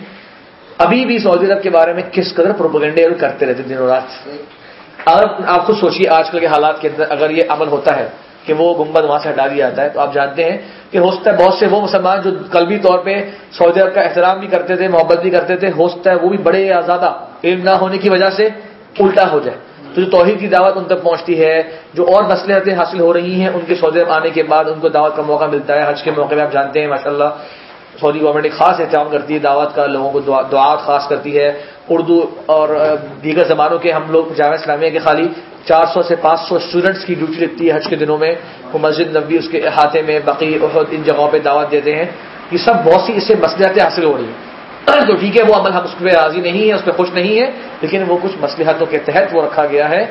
ابھی بھی سعودی عرب کے بارے میں کس قدر پروپگنڈے کرتے رہتے دنوں رات۔ اگر آپ خود سوچیے آج کل کے حالات کے اندر اگر یہ عمل ہوتا ہے کہ وہ گنبد وہاں سے ہٹا دیا جاتا ہے۔ تو آپ جانتے ہیں کہ ہوستا ہے، بہت سے وہ مسلمان جو قلبی طور پہ سعودی عرب کا احترام بھی کرتے تھے، محبت بھی کرتے تھے ہوستا ہے، وہ بھی بڑے یا زیادہ علم نہ ہونے کی وجہ سے الٹا ہو جائے۔ تو جو توحید کی دعوت ان تک پہنچتی ہے، جو اور مسئلے حاصل ہو رہی ہیں، ان کے سعودی عرب آنے کے بعد ان کو دعوت کا موقع ملتا ہے۔ حج کے موقع میں آپ جانتے ہیں ماشاء اللہ سعودی گورنمنٹ ایک خاص احترام کرتی ہے، دعوت کا، لوگوں کو دعا خاص کرتی ہے۔ اردو اور دیگر زبانوں کے ہم لوگ جامعہ اسلامیہ کے خالی چار سو سے پانچ سو اسٹوڈنٹس کی ڈیوٹی لگتی ہے حج کے دنوں میں۔ وہ مسجد نبی اس کے احاطے میں بقی ان جگہوں پہ دعوت دیتے ہیں۔ یہ سب بہت سی اس سے مسلحتیں حاصل ہو رہی ہیں۔ تو ٹھیک ہے، وہ عمل ہم اس پہ راضی نہیں ہے اس پہ خوش نہیں ہے لیکن وہ کچھ مسلحتوں کے تحت وہ رکھا گیا ہے۔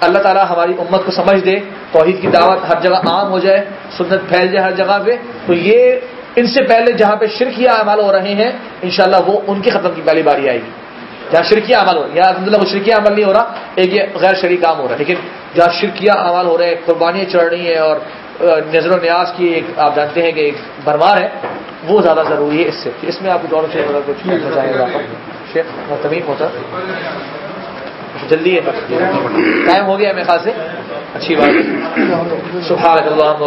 اللہ تعالیٰ ہماری امت کو سمجھ دے، توحید کی دعوت ہر جگہ عام ہو جائے، سنت پھیل جائے ہر جگہ پہ۔ تو یہ ان سے پہلے جہاں پہ شرکیہ عمل ہو رہے ہیں، انشاءاللہ وہ ان کی ختم کی پہلی باری آئے گی۔ جہاں شرکیہ عمل ہو رہا ہے۔ یہاں الحمد للہ شرکیہ عمل نہیں ہو رہا ایک یہ غیر شریک کام ہو رہا ہے۔ لیکن جہاں شرکیہ عمل ہو رہے ہیں قربانیاں چڑھ رہی ہیں اور نظر و نیاز کی ایک آپ جانتے ہیں کہ ایک بھرمار ہے وہ زیادہ ضروری ہے اس سے۔ اس میں آپ کو دور سے کچھ شیخ تمیم ہوتا جلدی ہے۔ ٹائم ہو گیا میرے خیال سے۔ اچھی بات ہے۔ سبحانك اللهم